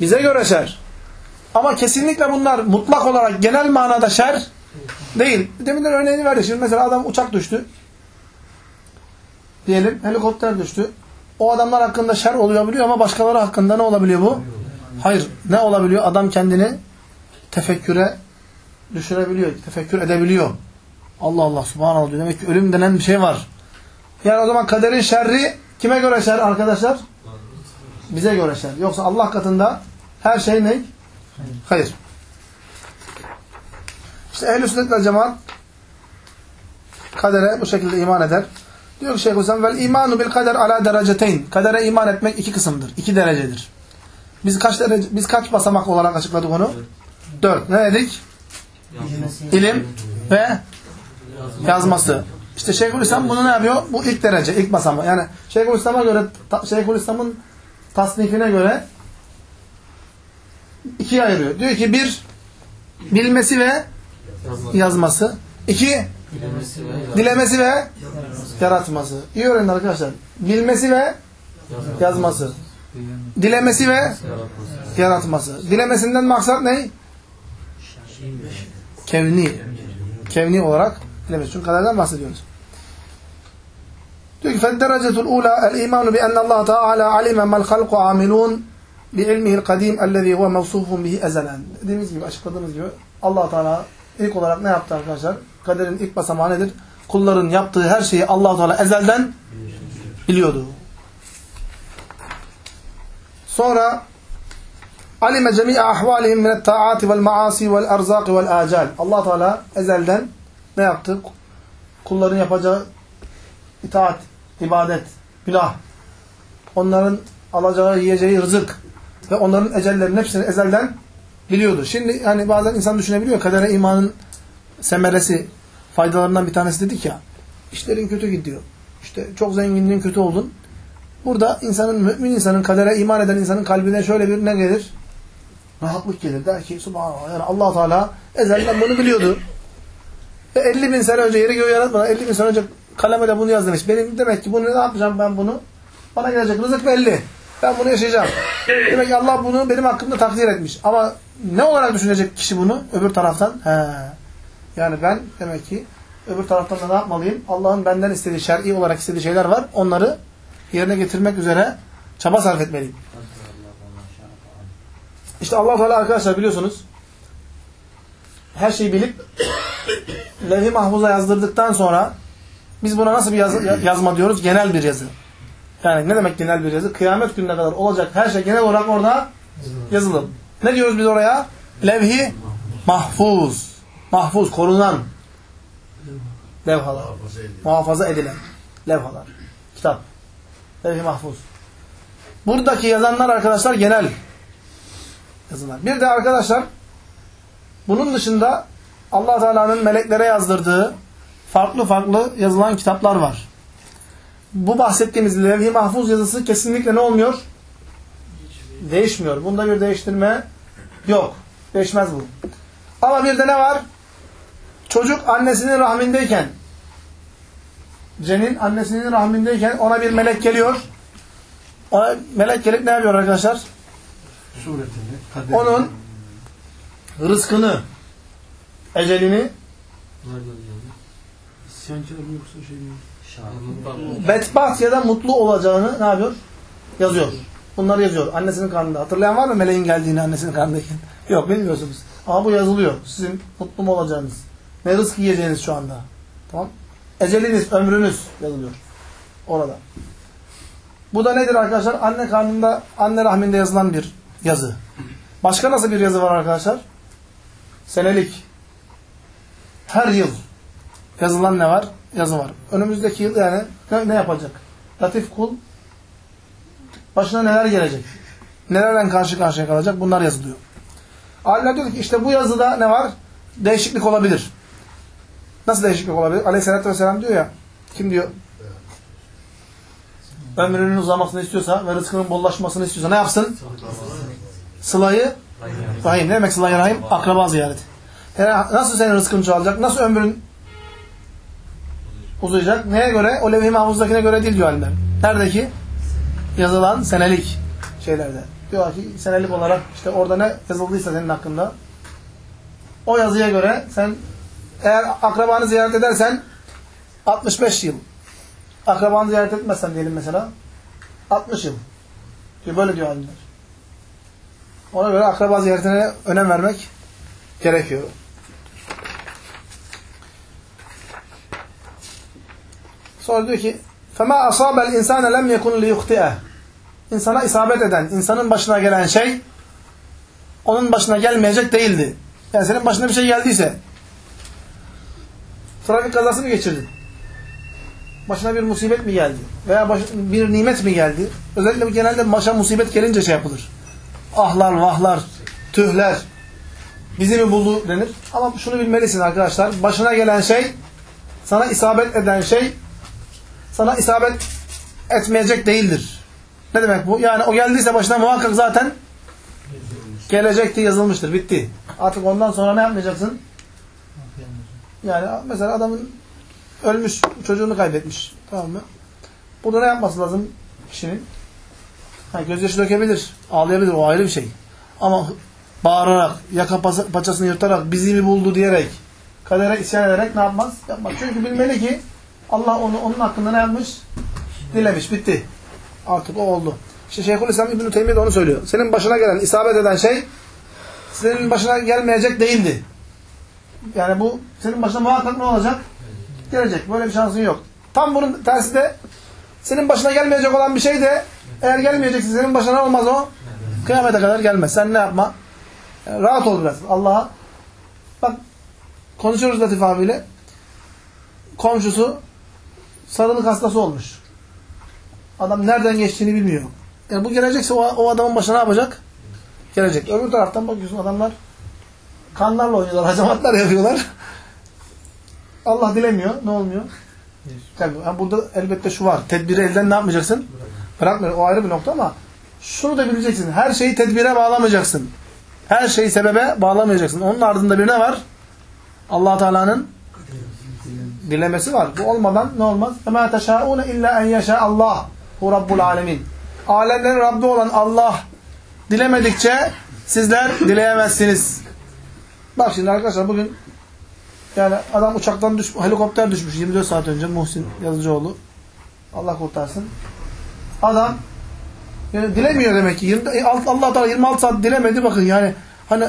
Bize göre şer. Ama kesinlikle bunlar mutlak olarak genel manada şer değil. Deminden örneğini verdi. Şimdi mesela adam uçak düştü. Diyelim helikopter düştü. O adamlar hakkında şer oluyor biliyor ama başkaları hakkında ne olabiliyor bu? Hayır. Ne olabiliyor? Adam kendini tefekküre düşürebiliyor. Tefekkür edebiliyor. Allah Allah subhanallah diyor. Demek ki ölüm denen bir şey var. Yani o zaman kaderin şerri kime göre şer arkadaşlar? Bize göre şer. Yoksa Allah katında her şey ne? Hayır. İşte ehl-i sünnet vel cemaat kadere bu şekilde iman eder. Diyor ki Şeyhülislam vel imanu bil kader ala dereceteyn. Kadere iman etmek iki kısımdır. iki derecedir. Biz kaç derece biz kaç basamak olarak açıkladık onu? Dört. Ne dedik? İlim ve yazması. İşte Şeyhülislam bunu ne yapıyor? Bu ilk derece, ilk basamağı. Yani Şeyhülislam'a göre Şeyhülislam'ın tasnifine göre ikiye ayırıyor. Diyor ki bir bilmesi ve yazması. İki dilemesi ve yaratması. İyi öğrenin arkadaşlar. Bilmesi ve yazması. Dilemesi ve yaratması. Dilemesinden maksat ne? Kevni. Kevni olarak dilemesi. Çünkü kaderden bahsediyoruz. Diyor ki فَالدَّرَجَةُ الْعُولَى الْاِيمَانُ بِأَنَّ اللّٰهَ تَعَالَى عَلِمَ مَا الْخَلْقُ عَامِلُونَ بِعِلْمِهِ الْقَدِيمِ الَّذ۪ي هُوَ مَوْصُوفٌ بِهِ اَزَلًا Dediğimiz gibi, açıkladığımız gibi allah Teala ilk olarak ne yaptı arkadaşlar? Kaderin ilk basamağı nedir? Kulların yaptığı her şeyi allah Teala ezelden biliyordu. Sonra alime cemi'e ahvalihim minet ta'ati vel maasi vel erzaki vel acal. allah Teala ezelden ne yaptı? Kulların yapacağı itaat, ibadet, günah, onların alacağı, yiyeceği rızık ve onların ecellerinin hepsini ezelden biliyordu. Şimdi hani bazen insan düşünebiliyor kadere imanın semeresi, faydalarından bir tanesi dedik ya. İşlerin kötü gidiyor. İşte çok zenginliğin kötü oldun. Burada insanın, mümin insanın, kadere iman eden insanın kalbine şöyle bir ne gelir? Rahatlık gelir. Der ki subhanallah yani allah Teala ezelden bunu biliyordu. Ve 50 bin sene önce yeri göğü yaratmadan 50 bin sene önce kaleme de bunu yaz demiş. Benim demek ki bunu ne yapacağım ben bunu? Bana gelecek rızık belli. Ben bunu yaşayacağım. Demek ki Allah bunu benim hakkımda takdir etmiş. Ama ne olarak düşünecek kişi bunu öbür taraftan? He. Yani ben demek ki öbür taraftan da ne yapmalıyım? Allah'ın benden istediği, şer'i olarak istediği şeyler var. Onları yerine getirmek üzere çaba sarf etmeliyim. İşte Allah Teala arkadaşlar biliyorsunuz her şeyi bilip levh-i mahfuza yazdırdıktan sonra biz buna nasıl bir yazı, yazma diyoruz? Genel bir yazı. Yani ne demek genel bir yazı? Kıyamet gününe kadar olacak her şey genel olarak orada yazılı. Ne diyoruz biz oraya? Levh-i mahfuz. Mahfuz, korunan levhalar. Muhafaza edilen levhalar. Kitap. Levh-i mahfuz. Buradaki yazanlar arkadaşlar genel yazılar. Bir de arkadaşlar bunun dışında allah Teala'nın meleklere yazdırdığı farklı farklı yazılan kitaplar var. Bu bahsettiğimiz levh-i mahfuz yazısı kesinlikle ne olmuyor? Değişmiyor. Bunda bir değiştirme yok. Değişmez bu. Ama bir de ne var? Çocuk annesinin rahmindeyken cenin annesinin rahmindeyken ona bir melek geliyor. Ona melek gelip ne yapıyor arkadaşlar? Suretinde. kader- Onun rızkını, ecelini İsyankar mı yoksa şey mi? Betbat ya da mutlu olacağını ne yapıyor? Yazıyor. Bunları yazıyor. Annesinin karnında. Hatırlayan var mı meleğin geldiğini annesinin karnındayken? Yok bilmiyorsunuz. Ama bu yazılıyor. Sizin mutlu mu olacağınız. Ne rızk yiyeceğiniz şu anda. Tamam. Eceliniz, ömrünüz yazılıyor. Orada. Bu da nedir arkadaşlar? Anne karnında, anne rahminde yazılan bir yazı. Başka nasıl bir yazı var arkadaşlar? Senelik. Her yıl yazılan ne var? Yazı var. Önümüzdeki yıl yani ne, yapacak? Latif kul başına neler gelecek? Nelerle karşı karşıya kalacak? Bunlar yazılıyor. Alimler diyor ki işte bu yazıda ne var? Değişiklik olabilir. Nasıl değişiklik olabilir? Aleyhisselatü Vesselam diyor ya kim diyor? Ömrünün uzamasını istiyorsa ve rızkının bollaşmasını istiyorsa ne yapsın? Sılayı Rahim. Ne demek sılayı rahim? Akraba ziyareti. Nasıl senin rızkın çoğalacak? Nasıl ömrün uzayacak? Neye göre? O levh-i mahfuzdakine göre değil diyor alimler. Neredeki? Yazılan senelik şeylerde. Diyor ki senelik olarak işte orada ne yazıldıysa senin hakkında o yazıya göre sen eğer akrabanı ziyaret edersen 65 yıl. Akrabanı ziyaret etmezsen diyelim mesela 60 yıl. Diyor, böyle diyor alimler. Ona göre akraba ziyaretine önem vermek gerekiyor. Sonra diyor ki فَمَا أَصَابَ الْاِنْسَانَ لَمْ يَكُنْ لِيُخْتِئَ İnsana isabet eden, insanın başına gelen şey onun başına gelmeyecek değildi. Yani senin başına bir şey geldiyse trafik kazası mı geçirdin? Başına bir musibet mi geldi? Veya baş, bir nimet mi geldi? Özellikle genelde başa musibet gelince şey yapılır. Ahlar, vahlar, tühler bizi mi buldu denir. Ama şunu bilmelisin arkadaşlar. Başına gelen şey, sana isabet eden şey sana isabet etmeyecek değildir. Ne demek bu? Yani o geldiyse başına muhakkak zaten gelecekti, yazılmıştır. Bitti. Artık ondan sonra ne yapmayacaksın? Yani mesela adamın ölmüş, çocuğunu kaybetmiş. Tamam mı? Burada ne yapması lazım kişinin? Ha, gözyaşı dökebilir, ağlayabilir. O ayrı bir şey. Ama bağırarak, yaka paçasını yırtarak, bizi mi buldu diyerek, kadere isyan ederek ne yapmaz? Yapmaz. Çünkü bilmeli ki Allah onu onun hakkında ne yapmış? Dilemiş. Bitti. Artık o oldu. İşte Şeyhülislam İbn-i Teymiye de onu söylüyor. Senin başına gelen, isabet eden şey senin başına gelmeyecek değildi. Yani bu senin başına muhakkak ne olacak? Gelecek. Böyle bir şansın yok. Tam bunun tersi de senin başına gelmeyecek olan bir şey de eğer gelmeyecekse senin başına olmaz o. Kıyamete kadar gelmez. Sen ne yapma? Yani rahat ol biraz. Allah'a bak konuşuyoruz Latif abiyle. Komşusu sarılık hastası olmuş. Adam nereden geçtiğini bilmiyor. Yani bu gelecekse o, o adamın başına ne yapacak? Gelecek. Öbür taraftan bakıyorsun adamlar kanlarla oynuyorlar, hacamatlar yapıyorlar. Allah dilemiyor. Ne olmuyor? Tabii, yani burada elbette şu var. Tedbiri elden ne yapmayacaksın? Bırakmıyor. O ayrı bir nokta ama şunu da bileceksin. Her şeyi tedbire bağlamayacaksın. Her şeyi sebebe bağlamayacaksın. Onun ardında bir ne var? allah Teala'nın dilemesi var. Bu olmadan ne olmaz? اَمَا تَشَاءُونَ اِلَّا اَنْ يَشَاءَ اللّٰهُ Hu Rabbul Alemin. Alemlerin Rabbi olan Allah dilemedikçe sizler dileyemezsiniz. Bak şimdi arkadaşlar bugün yani adam uçaktan düş, helikopter düşmüş 24 saat önce Muhsin Yazıcıoğlu. Allah kurtarsın. Adam yani dilemiyor demek ki. 20, Allah Teala 26 saat dilemedi bakın yani hani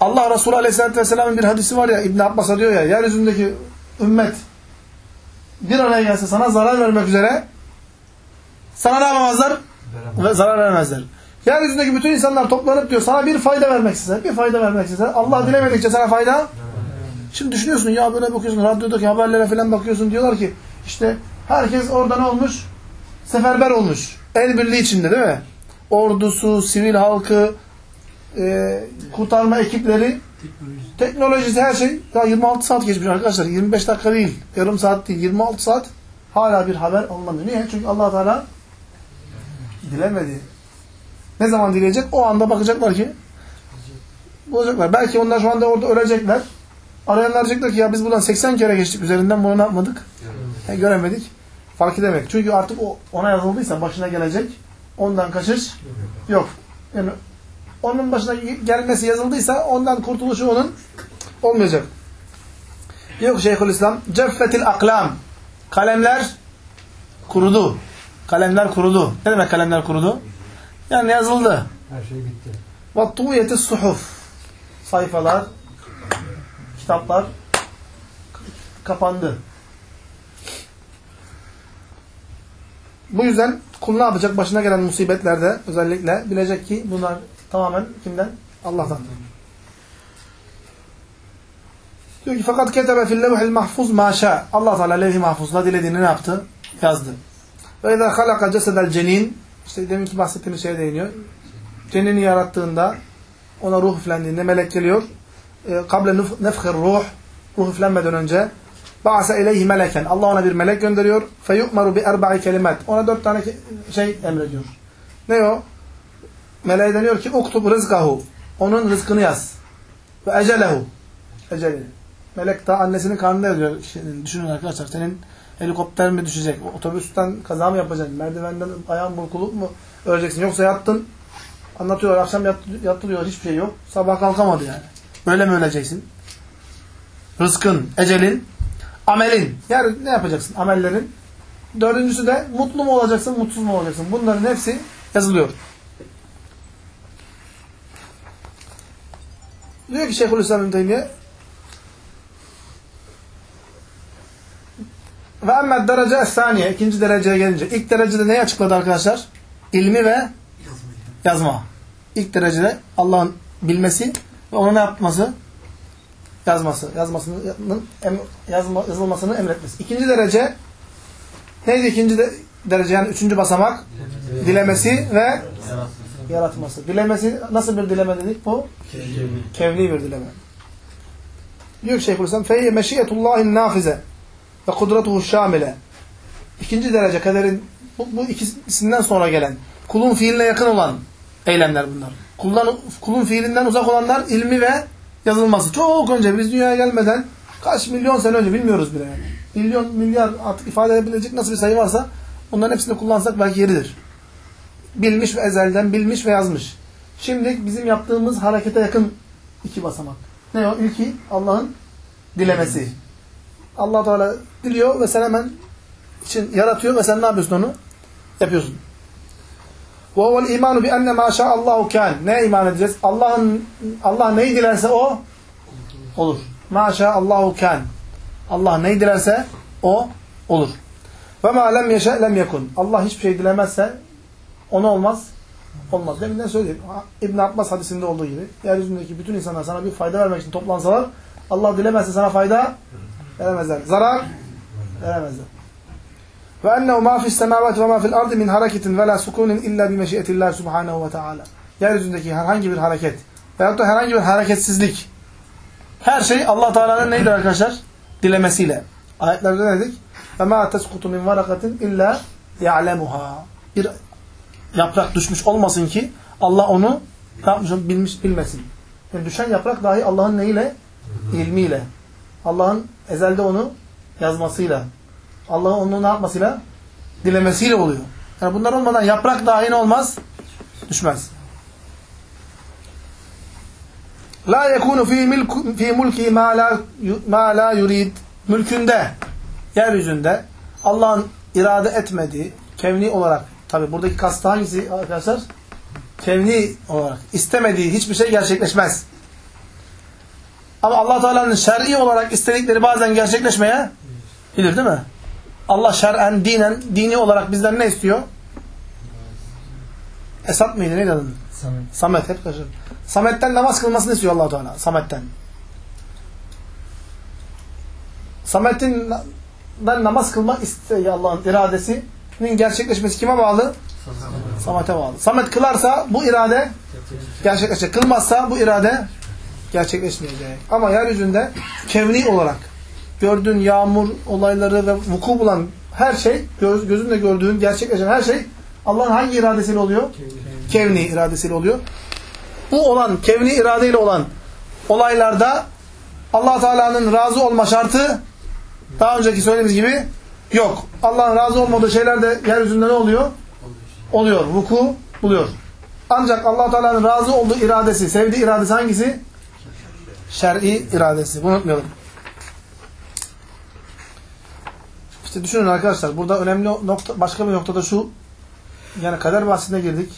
Allah Resulü Aleyhisselatü Vesselam'ın bir hadisi var ya İbn Abbas'a diyor ya yeryüzündeki ümmet bir araya gelse sana zarar vermek üzere sana ne yapamazlar? Ve zarar vermezler. Yeryüzündeki bütün insanlar toplanıp diyor sana bir fayda vermek ister. Bir fayda vermek ister. Allah dilemedikçe sana fayda Şimdi düşünüyorsun ya böyle bakıyorsun radyodaki haberlere falan bakıyorsun diyorlar ki işte herkes orada ne olmuş? Seferber olmuş. El birliği içinde değil mi? Ordusu, sivil halkı, e, kurtarma ekipleri, teknolojisi her şey. Ya 26 saat geçmiş arkadaşlar. 25 dakika değil. Yarım saat değil. 26 saat Hala bir haber alınamıyor. Niye? Çünkü allah Teala dilemedi. Ne zaman dileyecek? O anda bakacaklar ki bulacaklar. Belki onlar şu anda orada ölecekler. Arayanlar diyecekler ki ya biz buradan 80 kere geçtik üzerinden bunu ne yapmadık? E, göremedik. Fark edemedik. Çünkü artık o ona yazıldıysa başına gelecek. Ondan kaçış yok. Yani onun başına gelmesi yazıldıysa ondan kurtuluşu onun olmayacak. Yok Şeyhülislam. Ceffetil aklam. Kalemler kurudu. Kalemler kurudu. Ne demek kalemler kurudu? Yani yazıldı. Her şey bitti. Ve tuğyeti suhuf. Sayfalar, kitaplar kapandı. Bu yüzden kul ne yapacak? Başına gelen musibetlerde özellikle bilecek ki bunlar tamamen kimden? Allah'tan. Diyor ki fakat ketebe fil levhil mahfuz maşa. Allah Teala levh-i mahfuzda dilediğini ne yaptı? Yazdı. Ve izâ halaka cesedel cenin işte deminki bahsettiğimiz şeye değiniyor. Cenini yarattığında ona ruh üflendiğinde melek geliyor. Kable nefhir ruh ruh üflenmeden önce ba'ase ileyhi meleken. Allah ona bir melek gönderiyor. Feyu'maru bi erba'i kelimet. Ona dört tane şey emrediyor. Ne o? Meleğe deniyor ki uktub rızkahu. Onun rızkını yaz. Ve ecelehu. Ecelini. Melek daha annesinin karnında yazıyor. Şimdi düşünün arkadaşlar. Senin helikopter mi düşecek? Otobüsten kaza mı yapacaksın? Merdivenden ayağın burkulup mu öleceksin? Yoksa yattın. Anlatıyorlar. Akşam yattı, yattı diyor. Hiçbir şey yok. Sabah kalkamadı yani. Böyle mi öleceksin? Rızkın, ecelin, amelin. Yani ne yapacaksın? Amellerin. Dördüncüsü de mutlu mu olacaksın, mutsuz mu olacaksın? Bunların hepsi yazılıyor. Diyor ki Şeyhülislam İbn Teymiye ve emmel derece saniye ikinci dereceye gelince ilk derecede neyi açıkladı arkadaşlar? İlmi ve yazma. İlk derecede Allah'ın bilmesi ve ona ne yapması? Yazması. Yazmasının em, yazma, yazılmasını emretmesi. İkinci derece neydi ikinci de, derece yani üçüncü basamak? Dilemesi ve yaratması. Dilemesi nasıl bir dileme dedik bu? Kevni bir dileme. Diyor Şeyhülislam feyye meşiyetullahin nafize ve kudretuhu şamile. İkinci derece kaderin bu, bu ikisinden sonra gelen kulun fiiline yakın olan eylemler bunlar. Kuldan, kulun fiilinden uzak olanlar ilmi ve yazılması. Çok önce biz dünyaya gelmeden kaç milyon sene önce bilmiyoruz bile yani. Milyon, milyar artık ifade edebilecek nasıl bir sayı varsa bunların hepsini kullansak belki yeridir Bilmiş ve ezelden bilmiş ve yazmış. Şimdi bizim yaptığımız harekete yakın iki basamak. Ne o? İlki Allah'ın dilemesi. Allah Teala diliyor ve sen hemen için yaratıyor ve sen ne yapıyorsun onu? Yapıyorsun. وَهُوَ الْاِيمَانُ بِأَنَّ مَا شَاءَ اللّٰهُ كَانْ Ne iman edeceğiz? Allah'ın Allah neyi dilerse o olur. مَا شَاءَ اللّٰهُ كَانْ Allah neyi dilerse o olur. وَمَا لَمْ يَشَأْ لَمْ يَكُنْ Allah hiçbir şey dilemezse onu olmaz. Olmaz. Deminden söyleyeyim. İbn Abbas hadisinde olduğu gibi yeryüzündeki bütün insanlar sana bir fayda vermek için toplansalar Allah dilemezse sana fayda veremezler. Zarar veremezler. Ve ennehu ma fi's semavati ve ma fi'l ardı min hareketin ve la sukunin illa bi meşiyetillah subhanahu ve teala. Yeryüzündeki herhangi bir hareket veyahut da herhangi bir hareketsizlik her şey Allah Teala'nın neydi arkadaşlar? Dilemesiyle. Ayetlerde ne dedik? Ve ma teskutu min varakatin illa ya'lemuha. Bir yaprak düşmüş olmasın ki Allah onu ne yapmış, bilmiş, bilmesin. Yani düşen yaprak dahi Allah'ın neyle? İlmiyle. Allah'ın ezelde onu yazmasıyla. Allah'ın onu ne yapmasıyla? Dilemesiyle oluyor. Yani bunlar olmadan yaprak dahi olmaz? Düşmez. La yekunu fi milku fi mulki ma la ma la yurid. Mülkünde, yeryüzünde Allah'ın irade etmediği kevni olarak tabi buradaki kastı hangisi arkadaşlar? Kevni olarak istemediği hiçbir şey gerçekleşmez. Ama Allah Teala'nın şer'i olarak istedikleri bazen gerçekleşmeye bilir değil mi? Allah şer'en, dinen, dini olarak bizden ne istiyor? Esat mıydı? Neydi adın? Samet. Samet. Hep karışır. Samet'ten namaz kılmasını istiyor allah Teala. Samet'ten. Samet'in namaz kılma isteği Allah'ın iradesinin gerçekleşmesi kime bağlı? Samet'e bağlı. Samet kılarsa bu irade gerçekleşecek. Kılmazsa bu irade gerçekleşmeyecek. Ama yeryüzünde kevni olarak gördüğün yağmur olayları ve vuku bulan her şey, göz, gözünle gördüğün, gerçekleşen her şey Allah'ın hangi iradesiyle oluyor? Kevni iradesiyle oluyor. Bu olan, kevni iradeyle olan olaylarda allah Teala'nın razı olma şartı daha önceki söylediğimiz gibi yok. Allah'ın razı olmadığı şeyler de yeryüzünde ne oluyor? Oluyor. Vuku buluyor. Ancak allah Teala'nın razı olduğu iradesi, sevdiği iradesi hangisi? Şer'i iradesi. Bunu unutmayalım. İşte düşünün arkadaşlar. Burada önemli nokta, başka bir noktada şu. Yani kader bahsine girdik.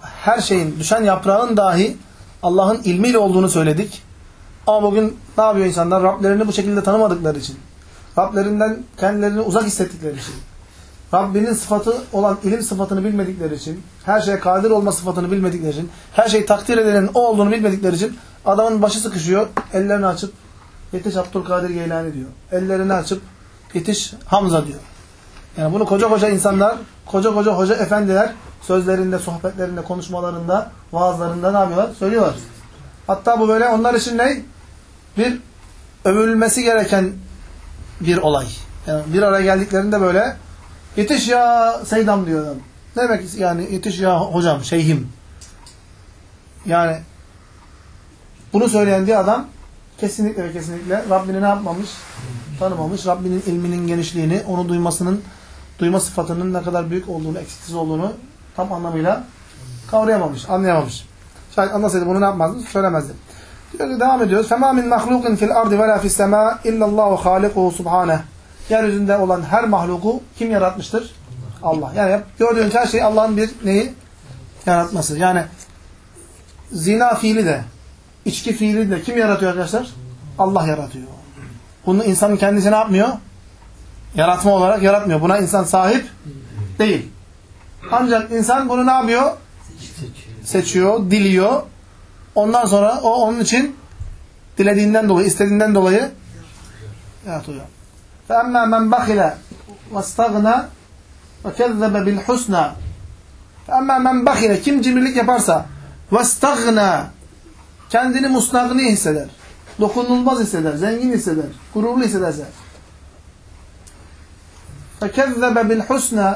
Her şeyin, düşen yaprağın dahi Allah'ın ilmiyle olduğunu söyledik. Ama bugün ne yapıyor insanlar? Rablerini bu şekilde tanımadıkları için. Rablerinden kendilerini uzak hissettikleri için. Rabbinin sıfatı olan ilim sıfatını bilmedikleri için, her şeye kadir olma sıfatını bilmedikleri için, her şeyi takdir edenin o olduğunu bilmedikleri için adamın başı sıkışıyor, ellerini açıp yetiş Abdülkadir Geylani diyor. Ellerini açıp yetiş Hamza diyor. Yani bunu koca koca insanlar, koca koca hoca efendiler sözlerinde, sohbetlerinde, konuşmalarında, vaazlarında ne yapıyorlar? Söylüyorlar. Hatta bu böyle onlar için ne? Bir övülmesi gereken bir olay. Yani bir araya geldiklerinde böyle yetiş ya Seydam diyor. Ne demek yani yetiş ya hocam, şeyhim. Yani bunu söyleyen bir adam kesinlikle ve kesinlikle Rabbini ne yapmamış? Tanımamış. Rabbinin ilminin genişliğini, onu duymasının, duyma sıfatının ne kadar büyük olduğunu, eksiksiz olduğunu tam anlamıyla kavrayamamış, anlayamamış. Şayet anlasaydı bunu ne yapmazdı? Söylemezdi. Diyor devam ediyor. Sema min mahlukin fil ardi ve la fis sema illallahu halikuhu subhaneh. Yeryüzünde olan her mahluku kim yaratmıştır? Allah. Yani gördüğünüz her şey Allah'ın bir neyi? Yaratması. Yani zina fiili de, içki fiili de kim yaratıyor arkadaşlar? Allah yaratıyor. Bunu insanın kendisi ne yapmıyor? Yaratma olarak yaratmıyor. Buna insan sahip değil. Ancak insan bunu ne yapıyor? Seçiyor, diliyor Ondan sonra o onun için dilediğinden dolayı, istediğinden dolayı yaratıyor. فَاَمَّا مَنْ بَخِلَ وَاسْتَغْنَى وَكَذَّبَ بِالْحُسْنَى فَاَمَّا مَنْ بَخِلَ Kim cimrilik yaparsa وَاسْتَغْنَى Kendini musnagni hisseder. Dokunulmaz hisseder, zengin hisseder, gururlu hissederse. فَكَذَّبَ بِالْحُسْنَى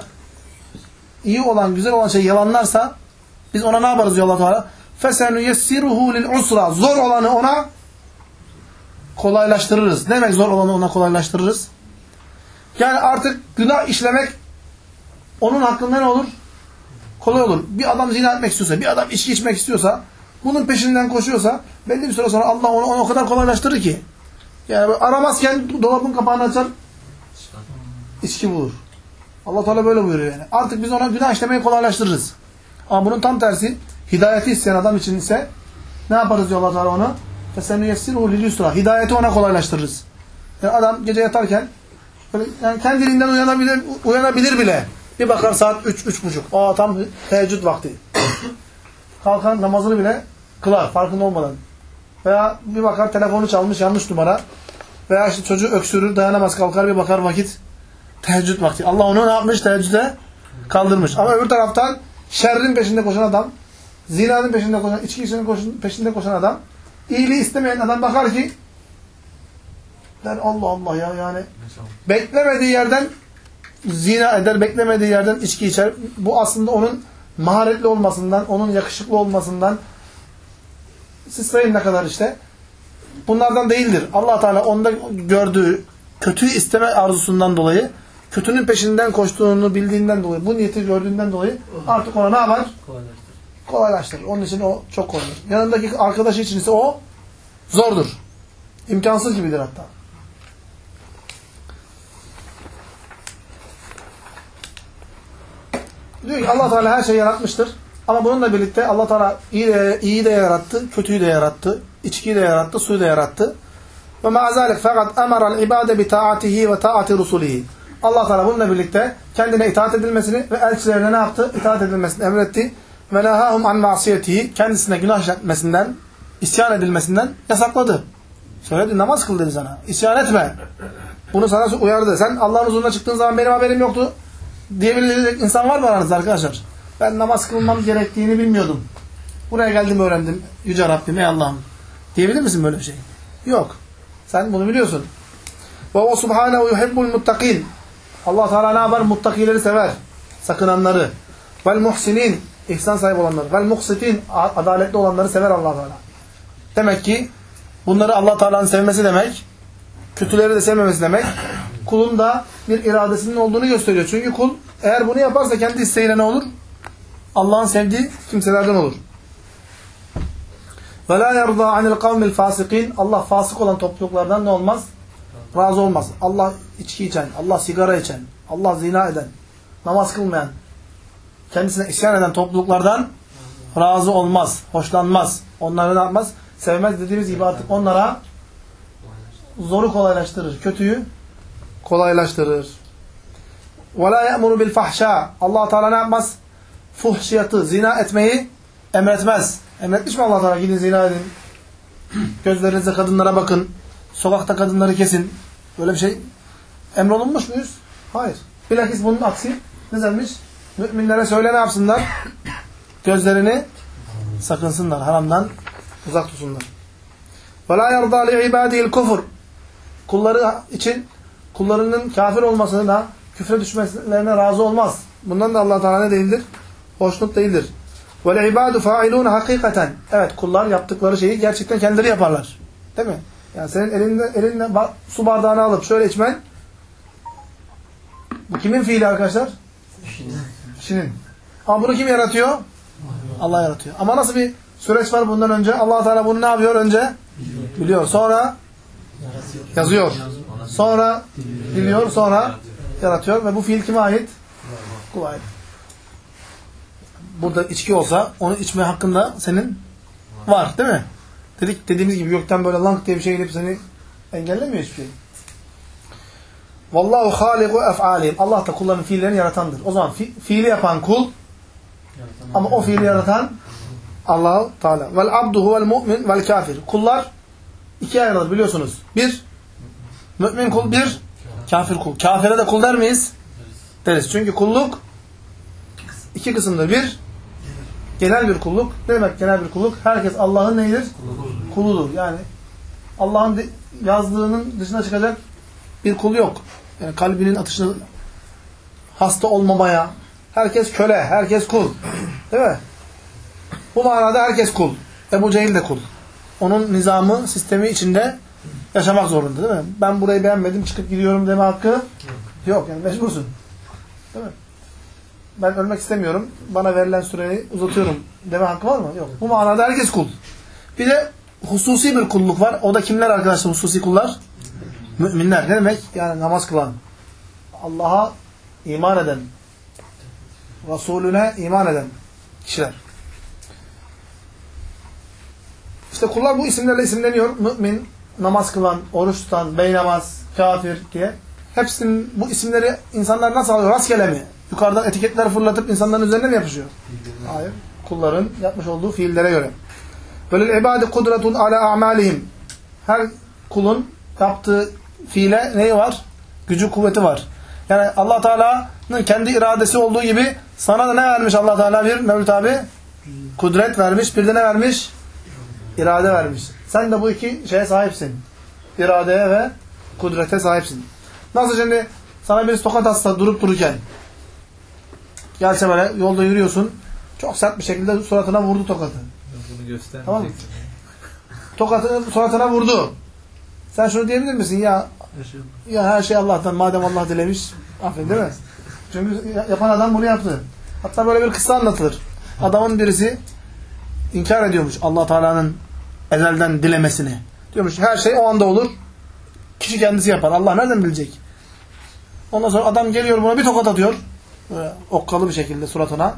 iyi olan, güzel olan şey yalanlarsa biz ona ne yaparız diyor Allah Teala? فَسَنُيَسِّرُهُ لِلْعُسْرَ Zor olanı ona kolaylaştırırız. Ne demek zor olanı ona kolaylaştırırız? Yani artık günah işlemek onun hakkında ne olur? Kolay olur. Bir adam zina etmek istiyorsa, bir adam içki içmek istiyorsa, bunun peşinden koşuyorsa belli bir süre sonra Allah onu, onu o kadar kolaylaştırır ki. Yani aramazken dolabın kapağını açar, içki bulur. Allah Teala böyle buyuruyor yani. Artık biz ona günah işlemeyi kolaylaştırırız. Ama bunun tam tersi Hidayeti isteyen adam için ise ne yaparız diyor Allah Teala ona? فَسَنُيَسِّرُهُ لِلْيُسْرَى Hidayeti ona kolaylaştırırız. Yani adam gece yatarken böyle yani kendiliğinden uyanabilir, uyanabilir bile. Bir bakar saat 3 üç, buçuk. Aa tam teheccüd vakti. Kalkan namazını bile kılar farkında olmadan. Veya bir bakar telefonu çalmış yanlış numara. Veya işte çocuğu öksürür dayanamaz kalkar bir bakar vakit teheccüd vakti. Allah onu ne yapmış teheccüde kaldırmış. Ama öbür taraftan şerrin peşinde koşan adam zinanın peşinde koşan, içki içkinin peşinde koşan adam, iyiliği istemeyen adam bakar ki der Allah Allah ya yani beklemediği yerden zina eder, beklemediği yerden içki içer. Bu aslında onun maharetli olmasından, onun yakışıklı olmasından siz sayın ne kadar işte bunlardan değildir. allah Teala onda gördüğü kötüyü isteme arzusundan dolayı kötünün peşinden koştuğunu bildiğinden dolayı, bu niyeti gördüğünden dolayı artık ona ne yapar? Kolaylaştır. Kolaylaştırır. Onun için o çok kolaydır. Yanındaki arkadaşı için ise o zordur. İmkansız gibidir hatta. Diyor ki allah Teala her şeyi yaratmıştır. Ama bununla birlikte allah Teala iyi de, iyi de yarattı, kötüyü de yarattı, içkiyi de yarattı, suyu da yarattı. Ve ma'azalik fakat emara'l ibade bi taatihi ve taati rusulihi. Allah Teala bununla birlikte kendine itaat edilmesini ve elçilerine ne yaptı? İtaat edilmesini emretti. Ve nehahum an masiyetihi. Kendisine günah işletmesinden, isyan edilmesinden yasakladı. Söyledi namaz kıl dedi sana. İsyan etme. Bunu sana uyardı. Sen Allah'ın huzuruna çıktığın zaman benim haberim yoktu. Diyebilecek insan var mı aranızda arkadaşlar? Ben namaz kılmam gerektiğini bilmiyordum. Buraya geldim öğrendim. Yüce Rabbim ey Allah'ım. Diyebilir misin böyle bir şey? Yok. Sen bunu biliyorsun. Ve o subhanehu yuhibbul muttakin. Allah Teala ne yapar? Muttakileri sever. Sakınanları. Vel muhsinin. İhsan sahibi olanları. Vel muhsitin. Adaletli olanları sever Allah Teala. Demek ki bunları Allah Teala'nın sevmesi demek, kötüleri de sevmemesi demek, kulun da bir iradesinin olduğunu gösteriyor. Çünkü kul eğer bunu yaparsa kendi isteğiyle ne olur? Allah'ın sevdiği kimselerden olur. Ve la yerda anil kavmil fasikin. Allah fasık olan topluluklardan ne olmaz? Razı olmaz. Allah içki içen, Allah sigara içen, Allah zina eden, namaz kılmayan, kendisine isyan eden topluluklardan razı olmaz, hoşlanmaz. Onları ne yapmaz? Sevmez dediğimiz gibi artık onlara zoru kolaylaştırır, kötüyü kolaylaştırır. وَلَا يَأْمُرُ بِالْفَحْشَى Allah Teala ne yapmaz? Fuhşiyatı, zina etmeyi emretmez. Emretmiş mi Allah Teala? Gidin zina edin. Gözlerinize kadınlara bakın. Sokakta kadınları kesin. Böyle bir şey emrolunmuş muyuz? Hayır. Bilakis bunun aksi ne demiş? Müminlere söyle ne yapsınlar? Gözlerini sakınsınlar. Haramdan uzak tutsunlar. وَلَا يَرْضَى لِعِبَادِهِ الْكُفُرِ Kulları için kullarının kafir olmasına, küfre düşmelerine razı olmaz. Bundan da Allah Teala ne değildir? Hoşnut değildir. وَالْعِبَادُ فَاعِلُونَ hakikaten. Evet kullar yaptıkları şeyi gerçekten kendileri yaparlar. Değil mi? Yani senin elinde, elinde su bardağını alıp şöyle içmen bu kimin fiili arkadaşlar? Kişinin. Ama bunu kim yaratıyor? Allah yaratıyor. Ama nasıl bir süreç var bundan önce? allah Teala bunu ne yapıyor önce? Biliyor. Sonra yazıyor. Sonra biliyor. Sonra yaratıyor. Ve bu fiil kime ait? Kula ait. Burada içki olsa onu içme hakkında senin var değil mi? Dedik dediğimiz gibi gökten böyle lang diye bir şey gelip seni engellemiyor hiçbir şey. Vallahu haliku ef'alihim. Allah da kulların fiillerini yaratandır. O zaman fi fiili yapan kul ama o fiili yaratan Allah Teala. Vel abdu huvel mu'min vel kafir. Kullar ikiye ayrılır biliyorsunuz. Bir mümin kul, bir kafir kul. Kafire de kul der miyiz? Deriz. Çünkü kulluk iki kısımdır. Bir genel bir kulluk. Ne demek genel bir kulluk? Herkes Allah'ın neyidir? Kuludur. Yani Allah'ın yazdığının dışına çıkacak bir kul yok. Yani kalbinin atışını hasta olmamaya, herkes köle, herkes kul. Değil mi? Bu manada herkes kul. Ebu Cehil de kul. Onun nizamı, sistemi içinde yaşamak zorunda değil mi? Ben burayı beğenmedim, çıkıp gidiyorum deme hakkı yok. Yani mecbursun. Değil mi? Ben ölmek istemiyorum. Bana verilen süreyi uzatıyorum deme hakkı var mı? Yok. Bu manada herkes kul. Bir de hususi bir kulluk var. O da kimler arkadaşlar hususi kullar? Müminler. Ne demek? Yani namaz kılan. Allah'a iman eden. Resulüne iman eden kişiler. İşte kullar bu isimlerle isimleniyor. Mümin, namaz kılan, oruç tutan, beynamaz, kafir diye. Hepsinin bu isimleri insanlar nasıl alıyor? Rastgele mi? Yukarıdan etiketler fırlatıp insanların üzerine mi yapışıyor? Hayır. Kulların yapmış olduğu fiillere göre. Böyle ibade kudretun ala a'malihim. Her kulun yaptığı fiile neyi var? Gücü, kuvveti var. Yani Allah Teala'nın kendi iradesi olduğu gibi sana da ne vermiş Allah Teala bir Mevlüt abi? Kudret vermiş. Bir de ne vermiş? İrade vermiş. Sen de bu iki şeye sahipsin. İradeye ve kudrete sahipsin. Nasıl şimdi sana birisi tokat atsa durup dururken gelse böyle yolda yürüyorsun çok sert bir şekilde suratına vurdu tokatı. Bunu göstermeyeceksin. Tamam mı? Tokatını suratına vurdu. Sen şunu diyebilir misin? Ya ya her şey Allah'tan. Madem Allah dilemiş. Affedin değil mi? Çünkü yapan adam bunu yaptı. Hatta böyle bir kıssa anlatılır. Adamın birisi inkar ediyormuş Allah Teala'nın ezelden dilemesini. Diyormuş her şey o anda olur. Kişi kendisi yapar. Allah nereden bilecek? Ondan sonra adam geliyor buna bir tokat atıyor. Böyle okkalı bir şekilde suratına.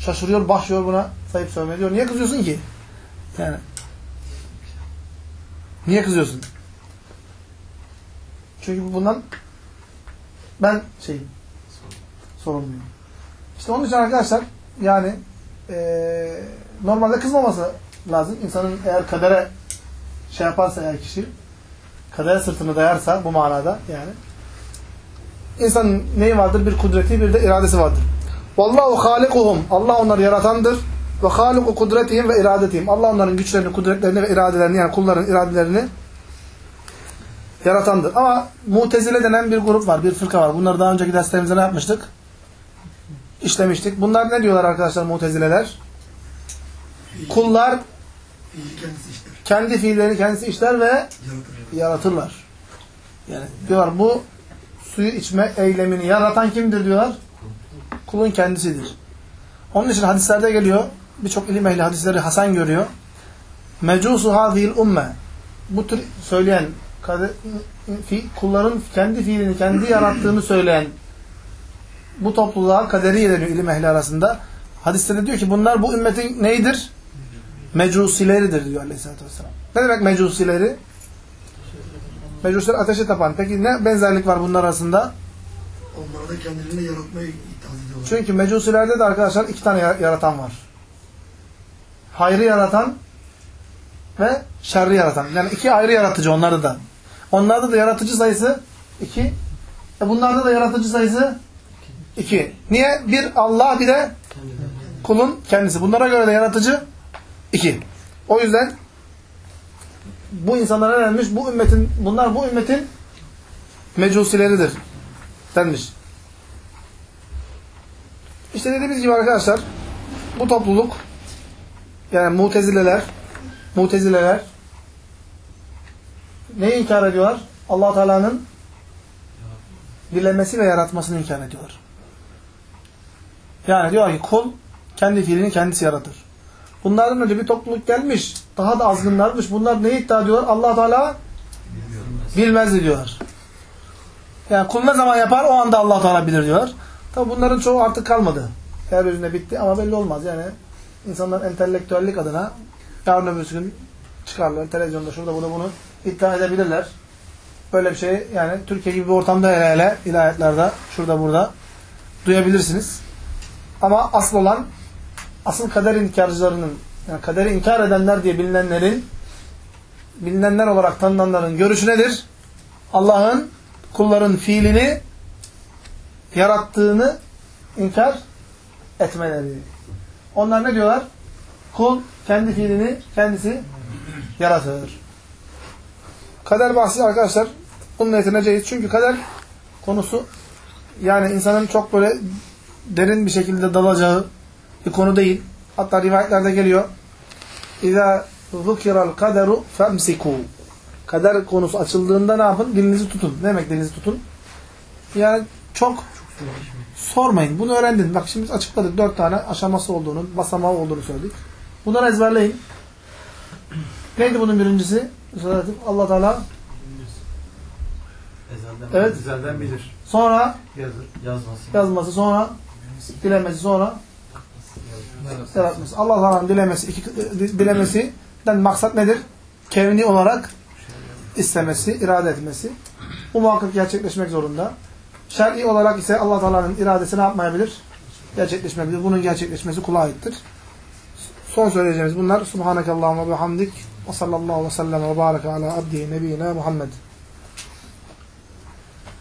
Şaşırıyor, başlıyor buna sayıp sövmeye diyor. Niye kızıyorsun ki? Yani Niye kızıyorsun? Çünkü bundan ben şeyim sorumluyum. İşte onun için arkadaşlar yani e, normalde kızmaması lazım. İnsanın eğer kadere şey yaparsa eğer kişi kadere sırtını dayarsa bu manada yani insanın neyi vardır? Bir kudreti bir de iradesi vardır. Vallahu halikuhum. Allah onları yaratandır. Ve haliku kudretihim ve iradetihim. Allah onların güçlerini, kudretlerini ve iradelerini yani kulların iradelerini yaratandır. Ama Mutezile denen bir grup var, bir fırka var. Bunları daha önceki derslerimizde ne yapmıştık? İşlemiştik. Bunlar ne diyorlar arkadaşlar Mutezileler? Kullar kendi fiillerini kendisi işler ve Yaratır. yaratırlar. Yani diyorlar bu suyu içme eylemini yaratan kimdir diyorlar? Kulun kendisidir. Onun için hadislerde geliyor. Birçok ilim ehli hadisleri Hasan görüyor. Mecusu hadihil umme. Bu tür söyleyen kulların kendi fiilini kendi yarattığını söyleyen bu topluluğa kaderi deniyor ilim ehli arasında. Hadiste de diyor ki bunlar bu ümmetin neydir? Mecusileridir diyor aleyhissalatü vesselam. Ne demek mecusileri? Mecusiler ateşe tapan. Peki ne benzerlik var bunlar arasında? Onlar da kendilerini yaratmayı ithal ediyorlar. Çünkü mecusilerde de arkadaşlar iki tane ya- yaratan var. Hayrı yaratan ve şerri yaratan. Yani iki ayrı yaratıcı onlarda da. Onlarda da yaratıcı sayısı iki. E bunlarda da yaratıcı sayısı iki. Niye? Bir Allah bir de kulun kendisi. Bunlara göre de yaratıcı iki. O yüzden bu insanlara ne denmiş? Bu ümmetin, bunlar bu ümmetin mecusileridir denmiş. İşte dediğimiz gibi arkadaşlar bu topluluk yani mutezileler mutezileler neyi inkar ediyorlar? allah Teala'nın dilemesi ve yaratmasını inkar ediyorlar. Yani diyor ki kul kendi fiilini kendisi yaratır. Bunlardan önce bir topluluk gelmiş. Daha da azgınlarmış. Bunlar neyi iddia ediyorlar? allah Teala bilmez diyorlar. Yani kul ne zaman yapar o anda allah Teala bilir diyorlar. Tabi bunların çoğu artık kalmadı. Yeryüzünde bitti ama belli olmaz. Yani insanlar entelektüellik adına yarın öbür gün çıkarlar. Televizyonda şurada bunu bunu iddia edebilirler. Böyle bir şey yani Türkiye gibi bir ortamda hele hele ilahiyatlerde şurada burada duyabilirsiniz. Ama asıl olan asıl kader inkarcılarının yani kaderi inkar edenler diye bilinenlerin bilinenler olarak tanınanların görüşü nedir? Allah'ın kulların fiilini yarattığını inkar etmeleri. Onlar ne diyorlar? Kul kendi fiilini kendisi yaratır. Kader bahsi arkadaşlar bununla yetineceğiz. Çünkü kader konusu yani insanın çok böyle derin bir şekilde dalacağı bir konu değil. Hatta rivayetlerde geliyor. İza zukiral kaderu femsiku. Kader konusu açıldığında ne yapın? Dilinizi tutun. Ne demek dilinizi tutun? Yani çok sormayın. Bunu öğrendin. Bak şimdi açıkladık. Dört tane aşaması olduğunu, basamağı olduğunu söyledik. Bunları ezberleyin. Neydi bunun birincisi? Söyledim. Allah Teala. Ezelden, Evet. ezelden bilir. Sonra Yazır. Yazması. yazması, sonra dilemesi, sonra yaratması. Allah Teala'nın dilemesi, iki, dilemesinden maksat nedir? Kevni olarak istemesi, irade etmesi. Bu muhakkak gerçekleşmek zorunda. Şer'i olarak ise Allah Teala'nın iradesi ne yapmayabilir? Gerçekleşmeyebilir. Bunun gerçekleşmesi kula aittir. Son söyleyeceğimiz bunlar. Subhanakallahumma ve hamdik. Ve sallallahu ve sellem ve baraka ala abdihi nebiyina Muhammed.